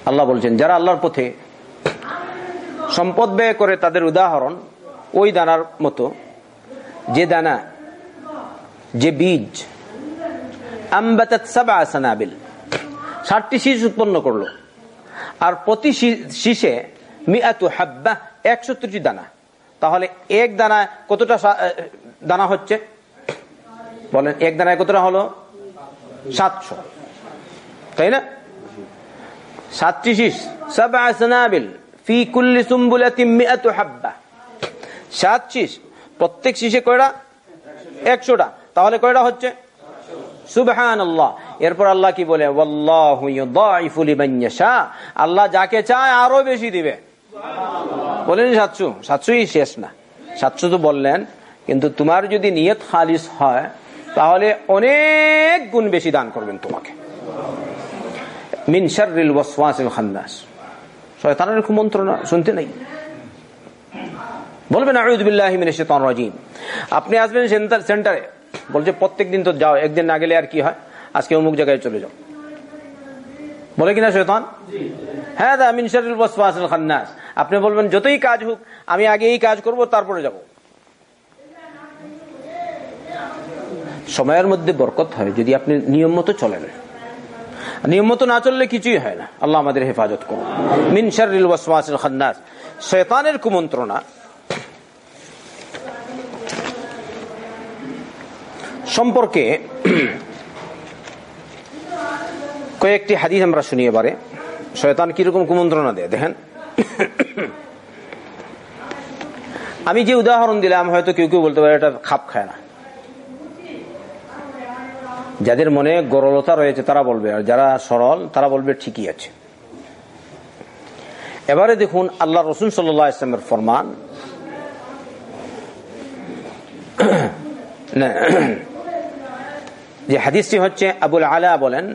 আল্লাহ বলছেন যারা আল্লাহর পথে সম্পদ ব্যয় করে তাদের উদাহরণ ওই দানার মতো যে দানা যে বীজ আমবাতাত সাবা সানাবিল ষাটটি শীষ উৎপন্ন করলো আর প্রতি শী- শীষে মিয়াতু হাব্বা একসত্তরটি দানা। তাহলে এক দানা কতটা দানা হচ্ছে? বলেন, এক দানায় কতটা হলো? সাতশো। তাই না? সাতটি শীষ। সাবা সানাবিল ফি কুল্লি সুম্বুলাতিম মিয়াতু হাব্বা। সাত শীষ। প্রত্যেক শীষে কয়টা? একশোটা। তাহলে কয়টা হচ্ছে? সুবহান আল্লাহ এরপর আল্লাহ কি বলে? আল্লাহ যাকে চায় আরও বেশি দিবে। বলেন সাতশো সাতশোই শেষ না। সাতশো তো বললেন, কিন্তু তোমার যদি নিয়ত খালিস হয়, তাহলে অনেক গুণ বেশি দান করবেন তোমাকে। খান্নাস। শুনতে নাই। বলবেন আপনি আসবেন সেন্টার সেন্টারে। বলছে, প্রত্যেকদিন তো যাও, একদিন না গেলে আর কি হয়? আজকে অমুক জায়গায় চলে যাও। বলে কিনা শয়তান? হ্যাঁ দা মিন শাররিল ওয়াসওয়াসিল খান্নাস। আপনি বলবেন যতই কাজ হোক আমি আগে এই কাজ করব তারপরে যাব। সময়ের মধ্যে বরকত হয় যদি আপনি নিয়ম মতো চলেন। নিয়ম মতো না চললে কিছুই হয় না। আল্লাহ আমাদের হেফাজত করুন। মিন শাররিল ওয়াসওয়াসিল খান্নাস। শয়তানের কুমন্ত্রণা। সম্পর্কে কয়েকটি হাদিস আমরা শুনি এবারে। শয়তান কীরকম কুমন্ত্রণা দেয়, দেখেন। আমি যে উদাহরণ দিলাম, হয়তো কেউ কেউ বলতে পারে, এটা খাপ খায় না। যাদের মনে গরলতা রয়েছে, তারা বলবে, আর যারা সরল, তারা বলবে ঠিকই আছে। এবারে দেখুন, আল্লাহ রসুল সাল্লাহ ফরমান। যে হাদিসটি হচ্ছে আবুল আলা বলেন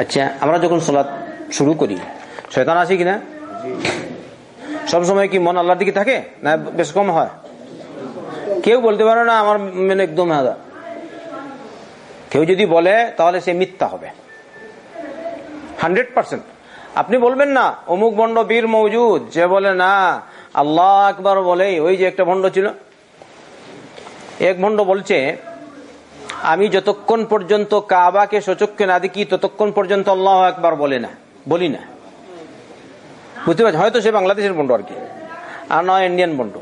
আচ্ছা আমরা যখন সলাৎ শুরু করি, শয়তান আছে কিনা? সবসময় কি মন আল্লাহর দিকে থাকে, না বেশ কম হয়? কেউ বলতে পারে না, আমার মানে একদম হাজার কেউ যদি বলে, তাহলে সে মিথ্যা হবে। Hundred percent. আপনি বলবেন না, অমুক ভণ্ড বীর মৌজুদ যে বলে না, আল্লাহ একবার বলে, ওই যে একটা ভণ্ড ছিল। এক ভণ্ড বলছে আমি যতক্ষণ পর্যন্ত কাবাকে সচক্ষে না দেখি, ততক্ষণ পর্যন্ত আল্লাহ একবার বলে না, বলি না। বুঝতে পারছি হয়তো সে বাংলাদেশের বন্ড আর কি, আর নয় ইন্ডিয়ান বন্ড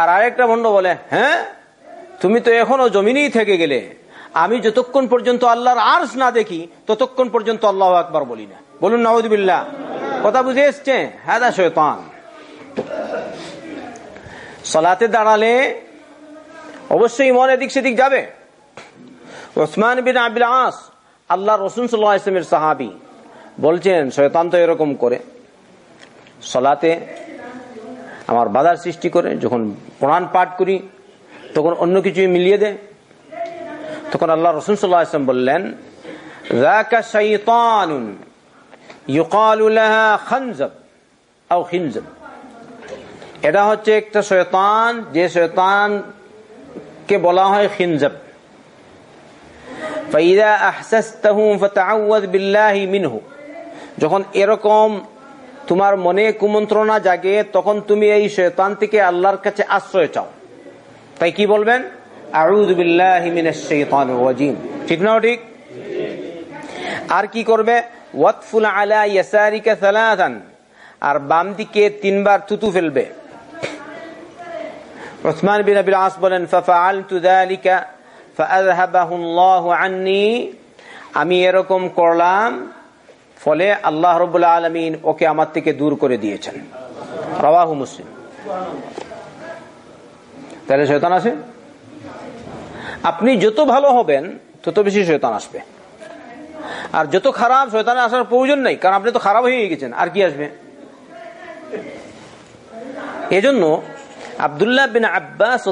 আর আরেকটা বন্ড বলে হ্যাঁ তুমি তো এখনও জমিনেই থেকে গেলে। আমি যতক্ষণ পর্যন্ত আল্লাহর আর্স না দেখি, ততক্ষণ পর্যন্ত আল্লাহ একবার বলি না। বলুন নওয়াজবিল্লা কথা বুঝে এসছে? হ্যাঁ দা শৈতান সলাতে দাঁড়ালে অবশ্যই মন এদিক সেদিক যাবে। ওসমান বিন আবিল আস, আল্লাহ রসুন সাল্লাহ সাহাবি, বলছেন, শয়তান তো এরকম করে। সলাতে আমার বাধার সৃষ্টি করে, যখন কোরআন পাঠ করি, তখন অন্য কিছু মিলিয়ে দেয়। তখন আল্লাহ রসুন সাল্লাহ ইসলাম বললেন এটা হচ্ছে একটা শয়তান, যে শয়তান কে বলা হয় খিনজাব। মিনহু। যখন এরকম তোমার মনে কুমন্ত্রণা জাগে, তখন তুমি এই শয়তান থেকে আল্লাহর কাছে আশ্রয় চাও। তাই কি বলবেন? আউযু ঠিক না ঠিক? আর কি করবে? ওয়াতফুল আলা ইয়াসারিকা সালাসান আর বাম দিকে তিনবার থুতু ফেলবে। উসমান বিন আবিল আস বলেন, ফাফআলতু যালিকা আমি এরকম করলাম, ফলে আল্লাহ রব্বুল আলমিন ওকে আমার থেকে দূর করে দিয়েছেন। রাওয়াহু মুসলিম। তাহলে শৈতান আছে? আপনি যত ভালো হবেন, তত বেশি শৈতান আসবে। আর যত খারাপ শয়তানে আসার প্রয়োজন নেই, কারণ আপনি তো খারাপ হয়ে গেছেন, আর কি আসবে? এজন্য আবদুল্লাহ বিন আব্বাস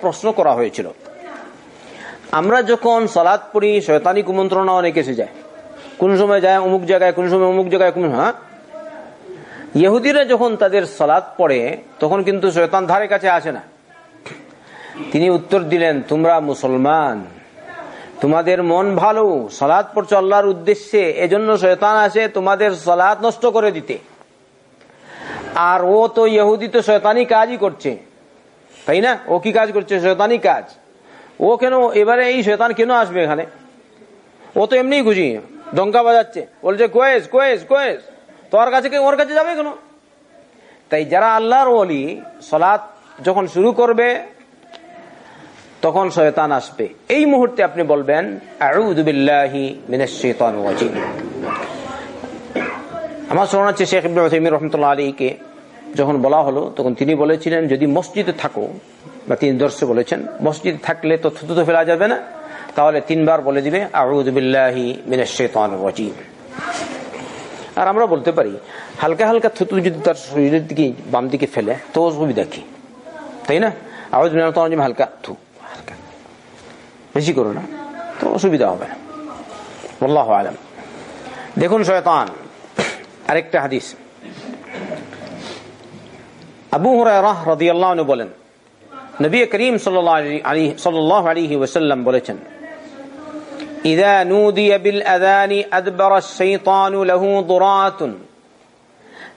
প্রশ্ন করা হয়েছিল। আমরা যখন সালাদ পড়ি, শয়তানি কুমন্ত্রণা অনেক এসে যায়। কোন সময় যায় অমুক জায়গায়, কোন সময় অমুক জায়গায়, কোন হ্যাঁ? ইহুদিরা যখন তাদের সালাদ পড়ে, তখন কিন্তু শয়তান ধারে কাছে আসে না। তিনি উত্তর দিলেন, তোমরা মুসলমান, তোমাদের মন ভালো সালাদ পড়ছো আল্লাহর উদ্দেশ্যে, এজন্য শয়তান আসে তোমাদের সালাদ নষ্ট করে দিতে। আর ও তো ইহুদি, তো শয়তানি কাজই করছে। তাই না? ও কি কাজ করছে? শয়তানি কাজ। ও কেন, এবারে এই শয়তান কেন আসবে এখানে? ও তো এমনি খুশি ডঙ্কা বাজাচ্ছে। বলছে, কোয়েস কোয়েস কোয়েস, তোর কাছে ওর কাছে যাবে কেন? তাই যারা আল্লাহর ওলি, সলাৎ যখন শুরু করবে, তখন শয়তান আসবে। এই মুহূর্তে আপনি বলবেন আমার স্মরণ আছে শেখ ইব্রাহিম রহমতুল্লাহ আলীকে যখন বলা হলো, তখন তিনি বলেছিলেন, যদি মসজিদে থাকো বা তিনি দর্শে বলেছেন, মসজিদে থাকলে তো থুতু তো ফেলা যাবে না, তাহলে তিনবার বলে দিবে আউযুবিল্লাহি মিনাশ শাইতানির রাজিম। আর আমরা বলতে পারি, হালকা হালকা থুতু যদি তার শরীরের দিকে, বাম দিকে ফেলে, তো অসুবিধা কি তাই না? আওয়াজ হালকা থু হালকা বেশি করো না, তো অসুবিধা হবে না। আল্লাহ আলম। দেখুন শয়তান, আরেকটা হাদিস। আবু হুরায়রাহ রাদিয়াল্লাহু বলেন নবী করিম সাল্লাল্লাহু আলাইহি ওয়াসাল্লাম বলেছেন إذا نودي بالأذان أدبر الشيطان له ضراة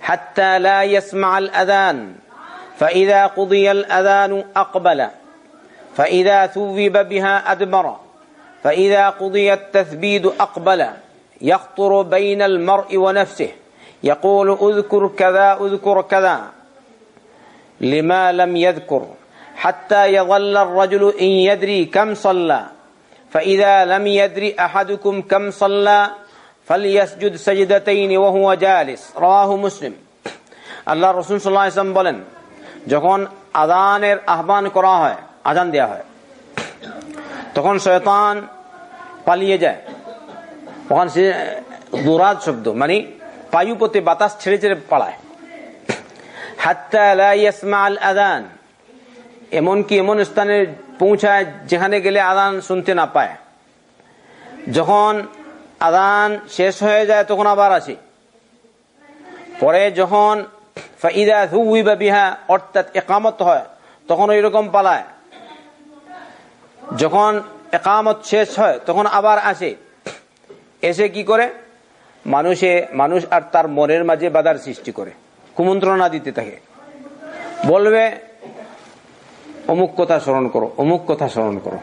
حتى لا يسمع الأذان فإذا قضي الأذان أقبل فإذا ثوب بها أدبر فإذا قضي التثبيد أقبل يخطر بين المرء ونفسه يقول اذكر كذا اذكر كذا لما لم يذكر حتى يظل الرجل إن يدري كم صلى فإذا لم يدري أحدكم كم صلى فليسجد سجدتين وهو جالس رواه مسلم আল্লাহ রসুল সাল্লাহ ইসলাম বলেন যখন আদানের আহ্বান করা হয় আজান দেয়া হয় তখন শয়তান পালিয়ে যায় তখন সে দুরাজ শব্দ মানে পায়ুপথে বাতাস ছেড়ে ছেড়ে পালায় আদান এমনকি এমন স্থানে পৌঁছায় যেখানে গেলে আদান শুনতে না পায়। যখন আদান শেষ হয়ে যায়, তখন আবার আসে। পরে যখন অর্থাৎ একামত হয়, তখন ওই রকম পালায়। যখন একামত শেষ হয়, তখন আবার আসে। এসে কি করে? মানুষে, মানুষ আর তার মনের মাঝে বাধার সৃষ্টি করে। কুমন্ত্রণা দিতে থাকে। বলবে অমুক কথা স্মরণ করো, অমুক কথা স্মরণ করো।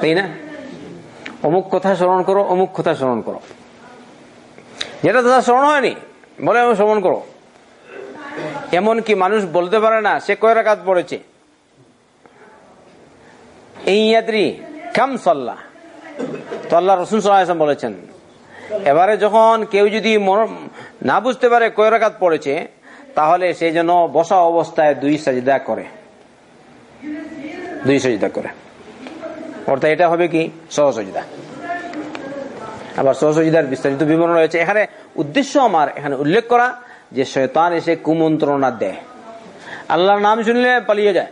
তাই না? অমুক কথা স্মরণ করো, অমুক কথা স্মরণ করো। যেটা দাদা স্মরণ হয়নি, বলে আমি স্মরণ করো। এমন কি মানুষ বলতে পারে না, সে কয় রাকাত পড়েছে? এই কাম সাল্লাহ তো আল্লাহ রসুন সাল্লাহ বলেছেন, এবারে যখন কেউ যদি না বুঝতে পারে কয় রাকাত পড়েছে, তাহলে সেই জন্য বসা অবস্থায় দুই সাজিদা করে। দুই সজিদা করে। অর্থাৎ এটা হবে কি? সহসজিদা আবার সহসজিদার বিস্তারিত বিবরণ রয়েছে। এখানে উদ্দেশ্য আমার এখানে উল্লেখ করা যে শয়তান এসে কুমন্ত্রণা দেয়। আল্লাহর নাম শুনলে পালিয়ে যায়।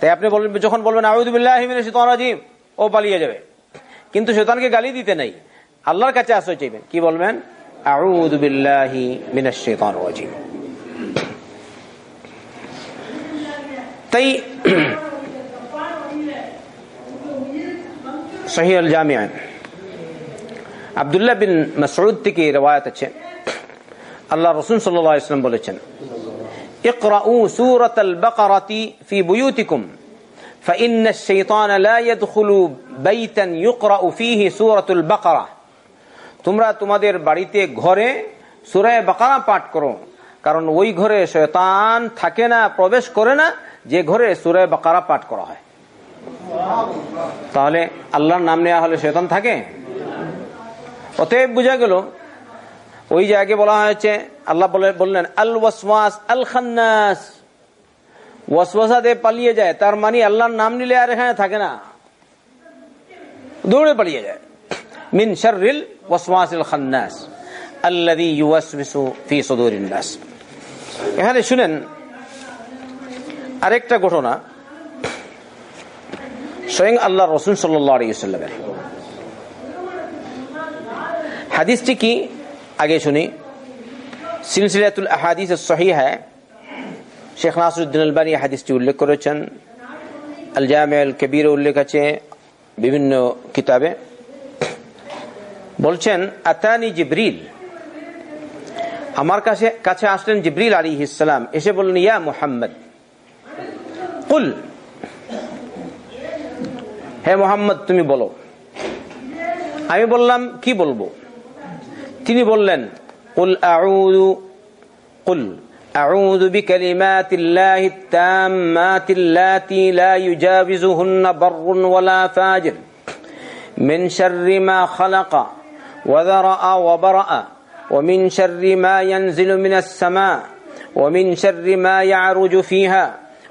তাই আপনি বলবেন, যখন বলবেন আউদুবিল্লাহ শৈতান রাজিম ও পালিয়ে যাবে। কিন্তু শৈতানকে গালি দিতে নাই। আল্লাহর কাছে আশ্রয় চাইবেন। কি বলবেন? আউযু বিল্লাহি মিনাশ শাইতানির রাজিম তাই সহি আল জামিয়া আবদুল্লাহ বিন মাসউদ থেকে রওয়ায়াত আছে আল্লাহ রসুল সাল্লাল্লাহু আলাইহি ওয়াসাল্লাম বলেছেন اقرأوا سورة البقرة في بيوتكم فإن الشيطان لا يدخل بيتا يقرأ فيه سورة البقرة তোমরা তোমাদের বাড়িতে ঘরে সুরায় বাকারা পাঠ করো কারণ ওই ঘরে শয়তান থাকে না প্রবেশ করে না যে ঘরে সুরায় বাকারা পাঠ করা হয়। তাহলে আল্লাহর নাম নেওয়া হলে শয়তান থাকে? অতএব বোঝা গেল, ওই যে বলা হয়েছে, আল্লাহ বললেন, আল ওয়াসওয়াস আল খান্নাস। ওয়াসওয়াসা পালিয়ে যায়, তার মানে আল্লাহর নাম নিলে আর এখানে থাকে না। দৌড়ে পালিয়ে যায়। মিন শাররিল ওয়াসওয়াসিল খান্নাস, আল্লাযী ইউওয়াসওয়িসু ফি সুদুরিন নাস। এখানে শুনেন আরেকটা ঘটনা। স্বয়ং আল্লাহ রসুল ওয়াসাল্লামের। হাদিসটি কি? আগে শুনি। সিলসিলাতুল আহাদিস সহিহা। শেখ নাসরুদ্দিন আলবানী হাদিসটি উল্লেখ করেছেন। আল জামে কবির উল্লেখ আছে বিভিন্ন কিতাবে। বলছেন, আতানি জিব্রিল। আমার কাছে কাছে আসলেন জিব্রিল আলী ইসলাম এসে বললেন, ইয়া মুহাম্মদ। কুল হে মোহাম্মদ তুমি বলো আমি বললাম কি বলবো তিনি বললেন কুল আউযু কুল أعوذ بكلمات الله التامات اللاتي لا يجاوزهن بر ولا فاجر من شر ما خلق وذرأ وبرأ ومن شر ما ينزل من السماء ومن شر ما يعرج فيها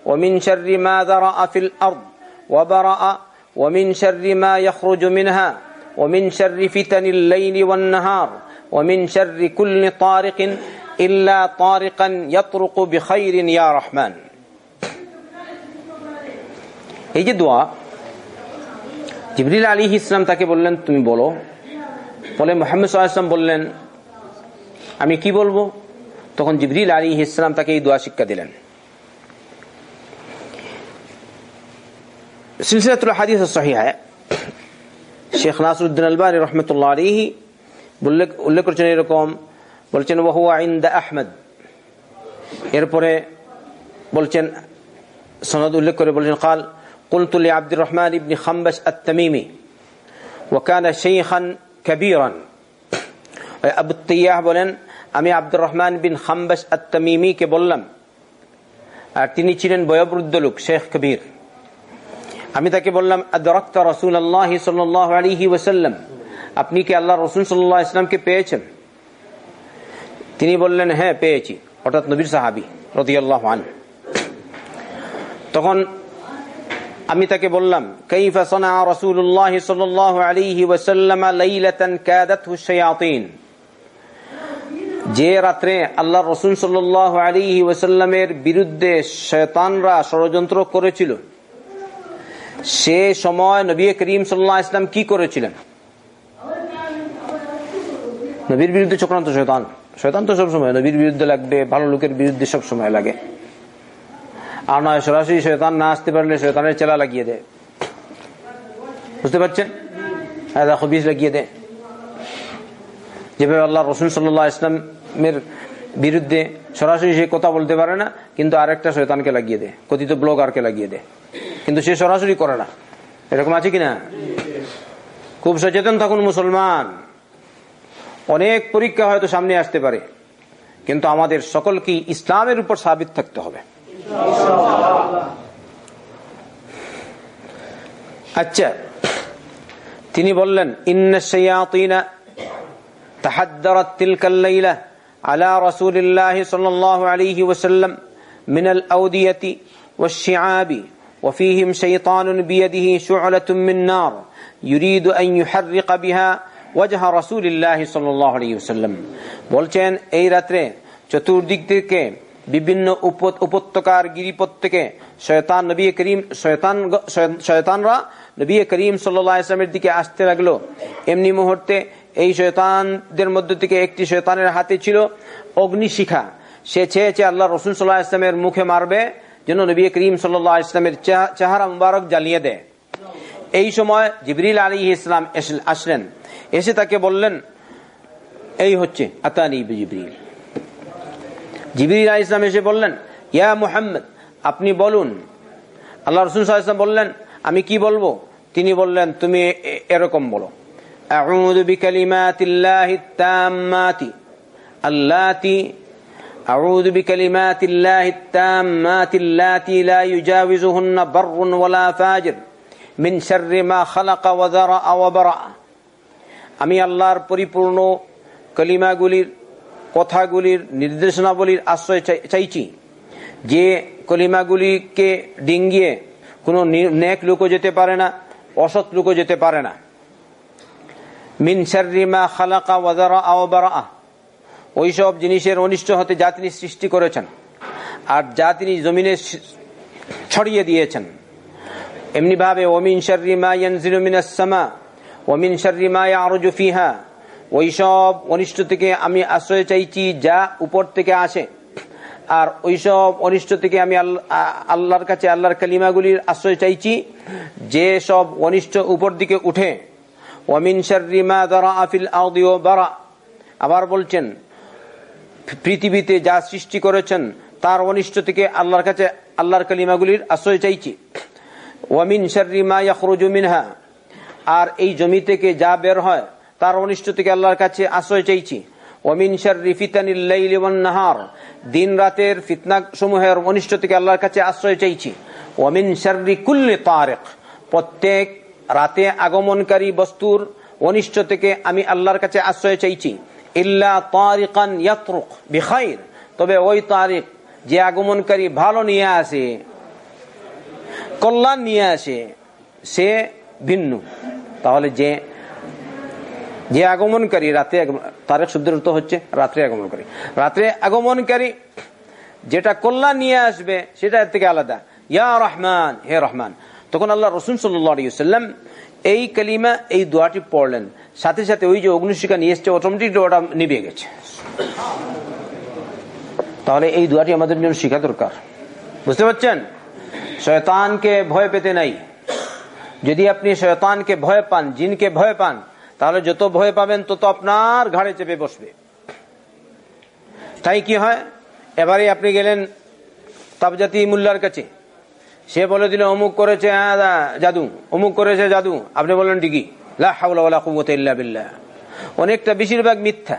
ومن شر ما ذرأ في الأرض وبرأ ومن شر ما يخرج منها ومن شر فتن الليل والنهار ومن شر كل طارق إلا طارقا يطرق بخير يا رحمن এই যে দোয়া জিবরিল আলী ইসলাম তাকে বললেন তুমি বলো বলে মোহাম্মদ সাল্লাম বললেন আমি কি বলবো তখন জিবরিল আলী ইসলাম তাকে এই দোয়া শিক্ষা দিলেন সিলসিলাতুল হাদিস সহিহা শেখ নাসরুদ্দিন আলবানী রহমতুল্লাহ আলিহি উল্লেখ করছেন এরকম বলছেন ওহুয়া ইন্দা আহমদ এরপরে বলছেন সনদ উল্লেখ করে বলছেন কাল কুলতুলি আব্দুর রহমান ইবনি খাম্বাস আত্তামিমি ওয়াকান শেখান কবিরান আবু তৈয়াহ বলেন আমি আব্দুর রহমান বিন খাম্বাস আত্তামিমিকে বললাম আর তিনি ছিলেন বয়োবৃদ্ধ লোক শেখ কবির আমি তাকে বললাম রসুল আল্লাহ সাল্লাহ ওসাল্লাম আপনি কি আল্লাহ রসুল সাল্লাহ ইসলামকে পেয়েছেন? তিনি বললেন হ্যাঁ পেয়েছি। অর্থাৎ নবীর সাহাবি রতি আল্লাহ তখন আমি তাকে বললাম, কাইফা সনা রসুল্লাহ সাল্লাহ আলিহি ওসাল্লাম লাইলাতান কাদাতহু শায়াতিন। যে রাত্রে আল্লাহ রসুল সাল্লাহ আলিহি ওসাল্লামের বিরুদ্ধে শয়তানরা ষড়যন্ত্র করেছিল সে সময় নবী করিম সাল্লাহ ইসলাম কি করেছিলেন? নবীর বিরুদ্ধে চক্রান্ত শয়তান। শয়তান তো সবসময়, নবীর বিরুদ্ধে লাগবে, ভালো লোকের বিরুদ্ধে সব সময় লাগে। আর নয়, সরাসরি শৈতান না আসতে পারলে শয়তানের চেলা লাগিয়ে দেয়। বুঝতে পারছেন? বীজ লাগিয়ে দেয়। যেভাবে আল্লাহ রসুল সাল্লাহ ইসলামের বিরুদ্ধে সরাসরি সে কথা বলতে পারে না, কিন্তু আরেকটা শয়তানকে লাগিয়ে দেয়, কথিত ব্লগ আর কে লাগিয়ে দেয়। কিন্তু সে সরাসরি করে না। এরকম আছে কিনা? খুব সচেতন থাকুন মুসলমান। অনেক পরীক্ষা হয়তো সামনে আসতে পারে, কিন্তু আমাদের সকলকে ইসলামের উপর সাবিত থাকতে হবে। আচ্ছা তিনি বললেন, ইন্না সৈয়াতিনা তাহাদ্দারাত তিলকাল্লাইলা على رسول الله صلى الله عليه وسلم من الأودية والشعاب وفيهم شيطان بيده شعلة من نار يريد أن يحرق بها ওয়াজহা রসুলিল্লাহ সাল্লাহ আলী ওসাল্লাম বলছেন এই রাত্রে চতুর্দিক থেকে বিভিন্ন উপত্যকার গিরিপথ থেকে শয়তান নবী করিম শয়তান শয়তানরা নবী করিম সাল্লাহ ইসলামের দিকে আসতে লাগলো এমনি মুহূর্তে এই শয়তানদের মধ্য থেকে একটি শয়তানের হাতে ছিল অগ্নিশিখা। সে চেয়েছে আল্লাহ রসুল সাল্লাহ ইসলামের মুখে মারবে, যেন নবী করিম সাল্লাহ ইসলামের চেহারা মুবারক জ্বালিয়ে দেয়। এই সময় জিবরিল আলী ইসলাম আসলেন। এসে তাকে বললেন, এই হচ্ছে আতানি জিবরিল। জিবরিল আলী ইসলাম এসে বললেন, ইয়া মুহাম্মদ, আপনি বলুন। আল্লাহ রসুল সাল্লাম বললেন, আমি কি বলব? তিনি বললেন, তুমি এরকম বলো। أعوذ بكلمات الله التامات اللاتي أعوذ بكلمات الله التامات اللاتي لا يجاوزهن بر ولا فاجر من شر ما خلق وذرأ وبرأ আমি আল্লাহর পরিপূর্ণ কলিমাগুলির কথাগুলির নির্দেশনাবলীর আশ্রয় চাইছি যে কলিমাগুলিকে ডিঙ্গিয়ে কোনো নেক লোকও যেতে পারে না অসৎ লোকও যেতে পারে না ওইসব জিনিসের অনিষ্ট হতে যা তিনি সৃষ্টি করেছেন, আর যা তিনি জমিনে ছড়িয়ে দিয়েছেন। এমনি ভাবে ওমিন ওমিন শারিমা ফিহা। ওইসব অনিষ্ট থেকে আমি আশ্রয় চাইছি যা উপর থেকে আসে, আর ওইসব অনিষ্ট থেকে আমি আল্লাহর কাছে আল্লাহর কালিমাগুলির আশ্রয় চাইছি। যে সব অনিষ্ট উপর দিকে উঠে ওয়ামিন শারিমা দ্বারা আফিল আউদিও বারা আবার বলছেন, পৃথিবীতে যা সৃষ্টি করেছেন, তার অনিষ্ট থেকে আল্লাহর কাছে, আল্লাহর কালিমাগুলির আশ্রয় চাইছি। ওয়ামিন শারিমা ইয়াখরুজু মিনহা আর এই জমি থেকে যা বের হয়, তার অনিষ্ট থেকে আল্লাহর কাছে আশ্রয় চাইছি। ওমিন শাররি ফিতানিল লাইলি ওয়ান নাহার দিন রাতের ফিতনা সমূহের অনিষ্ট থেকে আল্লাহর কাছে আশ্রয় চাইছি। ওমিন শাররি কুল্লি তারিক প্রত্যেক রাতে আগমনকারী বস্তুর অনিষ্ট থেকে আমি আল্লাহর কাছে আশ্রয় চাইছি। ইল্লা বিখাইর। তবে ওই তারিক যে আগমনকারী ভালো নিয়ে আসে, কল্যাণ নিয়ে আসে, সে ভিন্ন। তাহলে যে যে আগমনকারী রাতে তারেক শব্দের অর্থ হচ্ছে রাত্রে আগমনকারী। রাত্রে আগমনকারী যেটা কল্যাণ নিয়ে আসবে, সেটা থেকে আলাদা। ইয়া রহমান, হে রহমান তখন আল্লাহ রসুন সাল্লাম এই কালিমা, এই দোয়াটি পড়লেন। সাথে সাথে ওই যে অগ্নিশিকা নিয়ে এসছে, অটোমেটিক ওটা নিবে গেছে। তাহলে এই দোয়াটি আমাদের জন্য শিখা দরকার। বুঝতে পারছেন? শয়তানকে ভয় পেতে নাই। যদি আপনি শয়তানকে ভয় পান, জিনকে ভয় পান, তাহলে যত ভয় পাবেন, তত আপনার ঘাড়ে চেপে বসবে। তাই কি হয়? এবারে আপনি গেলেন তাবজাতি মুল্লার কাছে। সে বলে দিল অমুক করেছে জাদু, অমুক করেছে জাদু। আপনি বললেন ডিগি বিল্লাহ। অনেকটা বেশিরভাগ মিথ্যা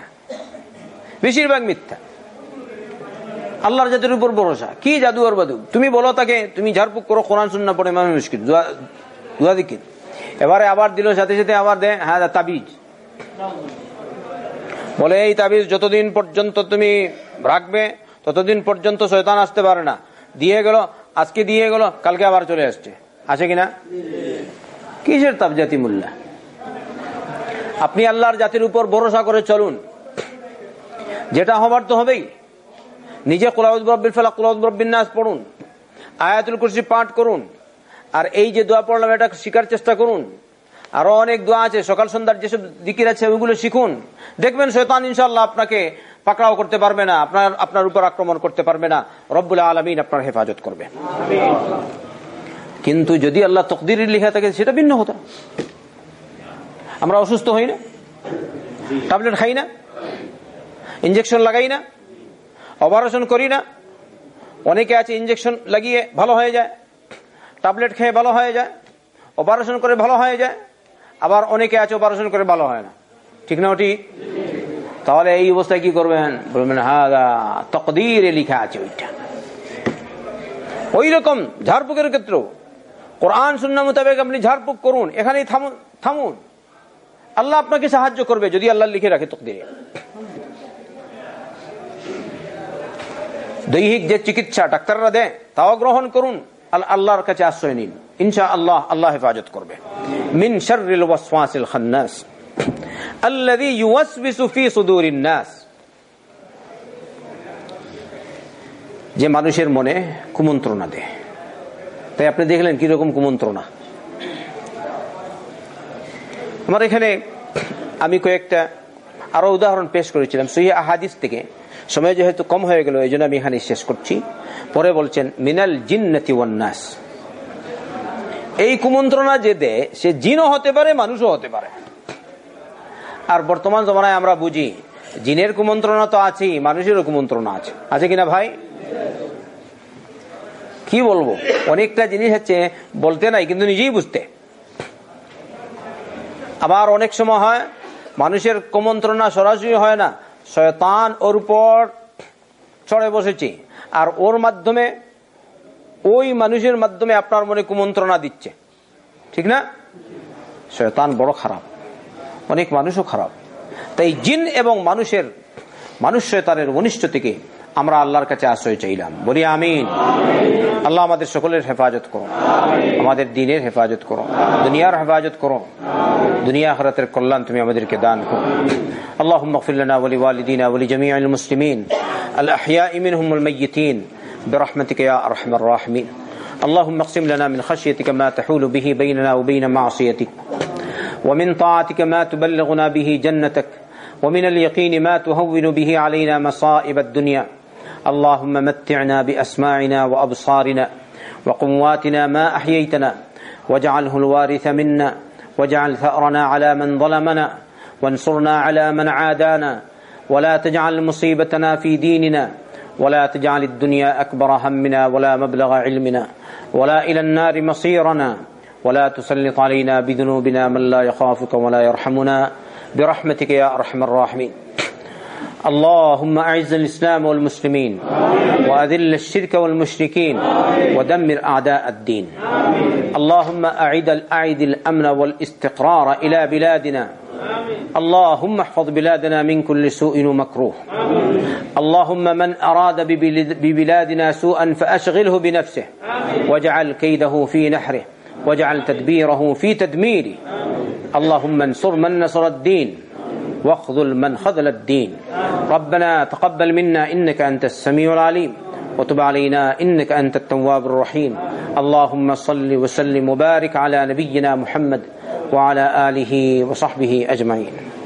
বেশিরভাগ মিথ্যা। আল্লাহর জাতির উপর ভরসা। কি জাদু আর বাদু? তুমি বলো তাকে, তুমি ঝাড়পুক করো, কোরআন শুননা পড়ে মানে মুশকিল, দুয়া দিকির। এবারে আবার দিল, সাথে সাথে আবার দে হ্যাঁ তাবিজ। বলে, এই তাবিজ যতদিন পর্যন্ত তুমি রাখবে, ততদিন পর্যন্ত শয়তান আসতে পারে না। দিয়ে গেল আজকে দিয়ে গেল, কালকে আবার চলে আসছে। আছে কিনা? কিসের তাবজাতি মূল্য আপনি আল্লাহর জাতির উপর ভরসা করে চলুন। যেটা হবার তো হবেই। নিজে নাস পড়ুন। আয়াতুল পাঠ করুন। আর এই যে দোয়া পড়লাম, এটা চেষ্টা করুন। আরও অনেক দোয়া আছে, সকাল সন্ধ্যার যেসব আছে শিখুন। দেখবেন আপনাকে পাকড়াও করতে পারবে না, আপনার আপনার উপর আক্রমণ করতে পারবে না, রব্বুল আলমিন আপনার হেফাজত করবে। কিন্তু যদি আল্লাহ তকদির লিখা থাকে, সেটা ভিন্ন হতো আমরা অসুস্থ হই না, ট্যাবলেট খাই না ইঞ্জেকশন লাগাই না, অপারেশন করি না, অনেকে আছে ইঞ্জেকশন লাগিয়ে ভালো হয়ে যায়, ট্যাবলেট খেয়ে ভালো হয়ে যায়, অপারেশন করে ভালো হয়ে যায়, আবার অনেকে আছে অপারেশন করে ভালো হয় না। ঠিক না ওটি তাহলে এই অবস্থায় কি করবেন? বলবেন হ্যাঁ তকদির লিখা আছে ওইটা। ওই রকম ঝাড়পুকের ক্ষেত্র। কোরআন শূন্য মোতাবেক আপনি ঝাড়পুক করুন, এখানেই থামুন থামুন। আল্লাহ আপনাকে সাহায্য করবে যদি আল্লাহ লিখে রাখে তকদিরে। দৈহিক যে চিকিৎসা ডাক্তাররা দেয়, তাও গ্রহণ করুন। আল্লাহর কাছে আশ্রয় নিন। ইনশা আল্লাহ আল্লাহ হেফাজত করবে। মিন শাররিল ওয়াসওয়াসিল খান্নাস। আল্লাযী ইউওয়াসবিসু ফি সুদুরিন নাস। যে মানুষের মনে কুমন্ত্রণা দেয়। তাই আপনি দেখলেন কীরকম কুমন্ত্রণা। আমার এখানে আমি কয়েকটা আরও উদাহরণ পেশ করেছিলাম সহি আহাদিস থেকে। সময় যেহেতু কম হয়ে গেল এই জন্য আমি এখানে শেষ করছি। পরে বলছেন, মিনাল জিন্নাতি ওয়ান্নাস এই কুমন্ত্রণা যে দেয়, সে জিনও হতে পারে, মানুষও হতে পারে। আর বর্তমান জমানায় আমরা বুঝি, জিনের কুমন্ত্রণা তো আছেই, মানুষেরও কুমন্ত্রণা আছে। আছে কিনা ভাই? কি বলব? অনেকটা জিনিস হচ্ছে, বলতে নাই, কিন্তু নিজেই বুঝতে। আবার অনেক সময় হয়, মানুষের কুমন্ত্রণা সরাসরি হয় না, শয়তান ওর উপর চড়ে বসেছে, আর ওর মাধ্যমে, ওই মানুষের মাধ্যমে আপনার মনে কুমন্ত্রণা দিচ্ছে। ঠিক না? শয়তান বড় খারাপ। অনেক মানুষও খারাপ তাই জিন এবং মানুষের মানুষ শয়তানের অনিষ্ট থেকে আমরা আল্লাহর কাছে আশ্রয় চাইলাম বলি আমিন আল্লাহ আমাদের সকলের হেফাজত করো আমাদের দিনের হেফাজত করো দুনিয়ার হেফাজত করো দুনিয়া আখরাতের কল্যাণ তুমি আমাদেরকে দান করো اللهم اغفر لنا ولوالدينا ولجميع المسلمين الأحياء منهم والميتين برحمتك يا أرحم الراحمين اللهم اقسم لنا من خشيتك ما تحول به بيننا وبين معصيتك ومن طاعتك ما تبلغنا به جنتك ومن اليقين ما تهون به علينا مصائب الدنيا. اللهم متعنا بأسماعنا وأبصارنا وقواتنا ما أحييتنا واجعله الوارث منا واجعل ثأرنا على من ظلمنا وانصرنا على من عادانا. ولا تجعل مصيبتنا في ديننا ولا تجعل الدنيا أكبر همنا ولا مبلغ علمنا ولا إلى النار مصيرنا. ولا تسلط علينا بذنوبنا من لا يخافك ولا يرحمنا. برحمتك يا أرحم الراحمين. اللهم أعز الإسلام والمسلمين وأذل الشرك والمشركين ودمر أعداء الدين. اللهم أعد أعد الأمن والاستقرار إلى بلادنا. اللهم احفظ بلادنا من كل سوء ومكروه. اللهم من أراد ببلادنا سوءا فأشغله بنفسه واجعل كيده في نحره. واجعل تدبيره في تدميره اللهم انصر من نصر الدين واخذل من خذل الدين. ربنا تقبل منا إنك أنت السميع العليم وتب علينا إنك أنت التواب الرحيم. اللهم صل وسلم وبارك على نبينا محمد وعلى آله وصحبه أجمعين.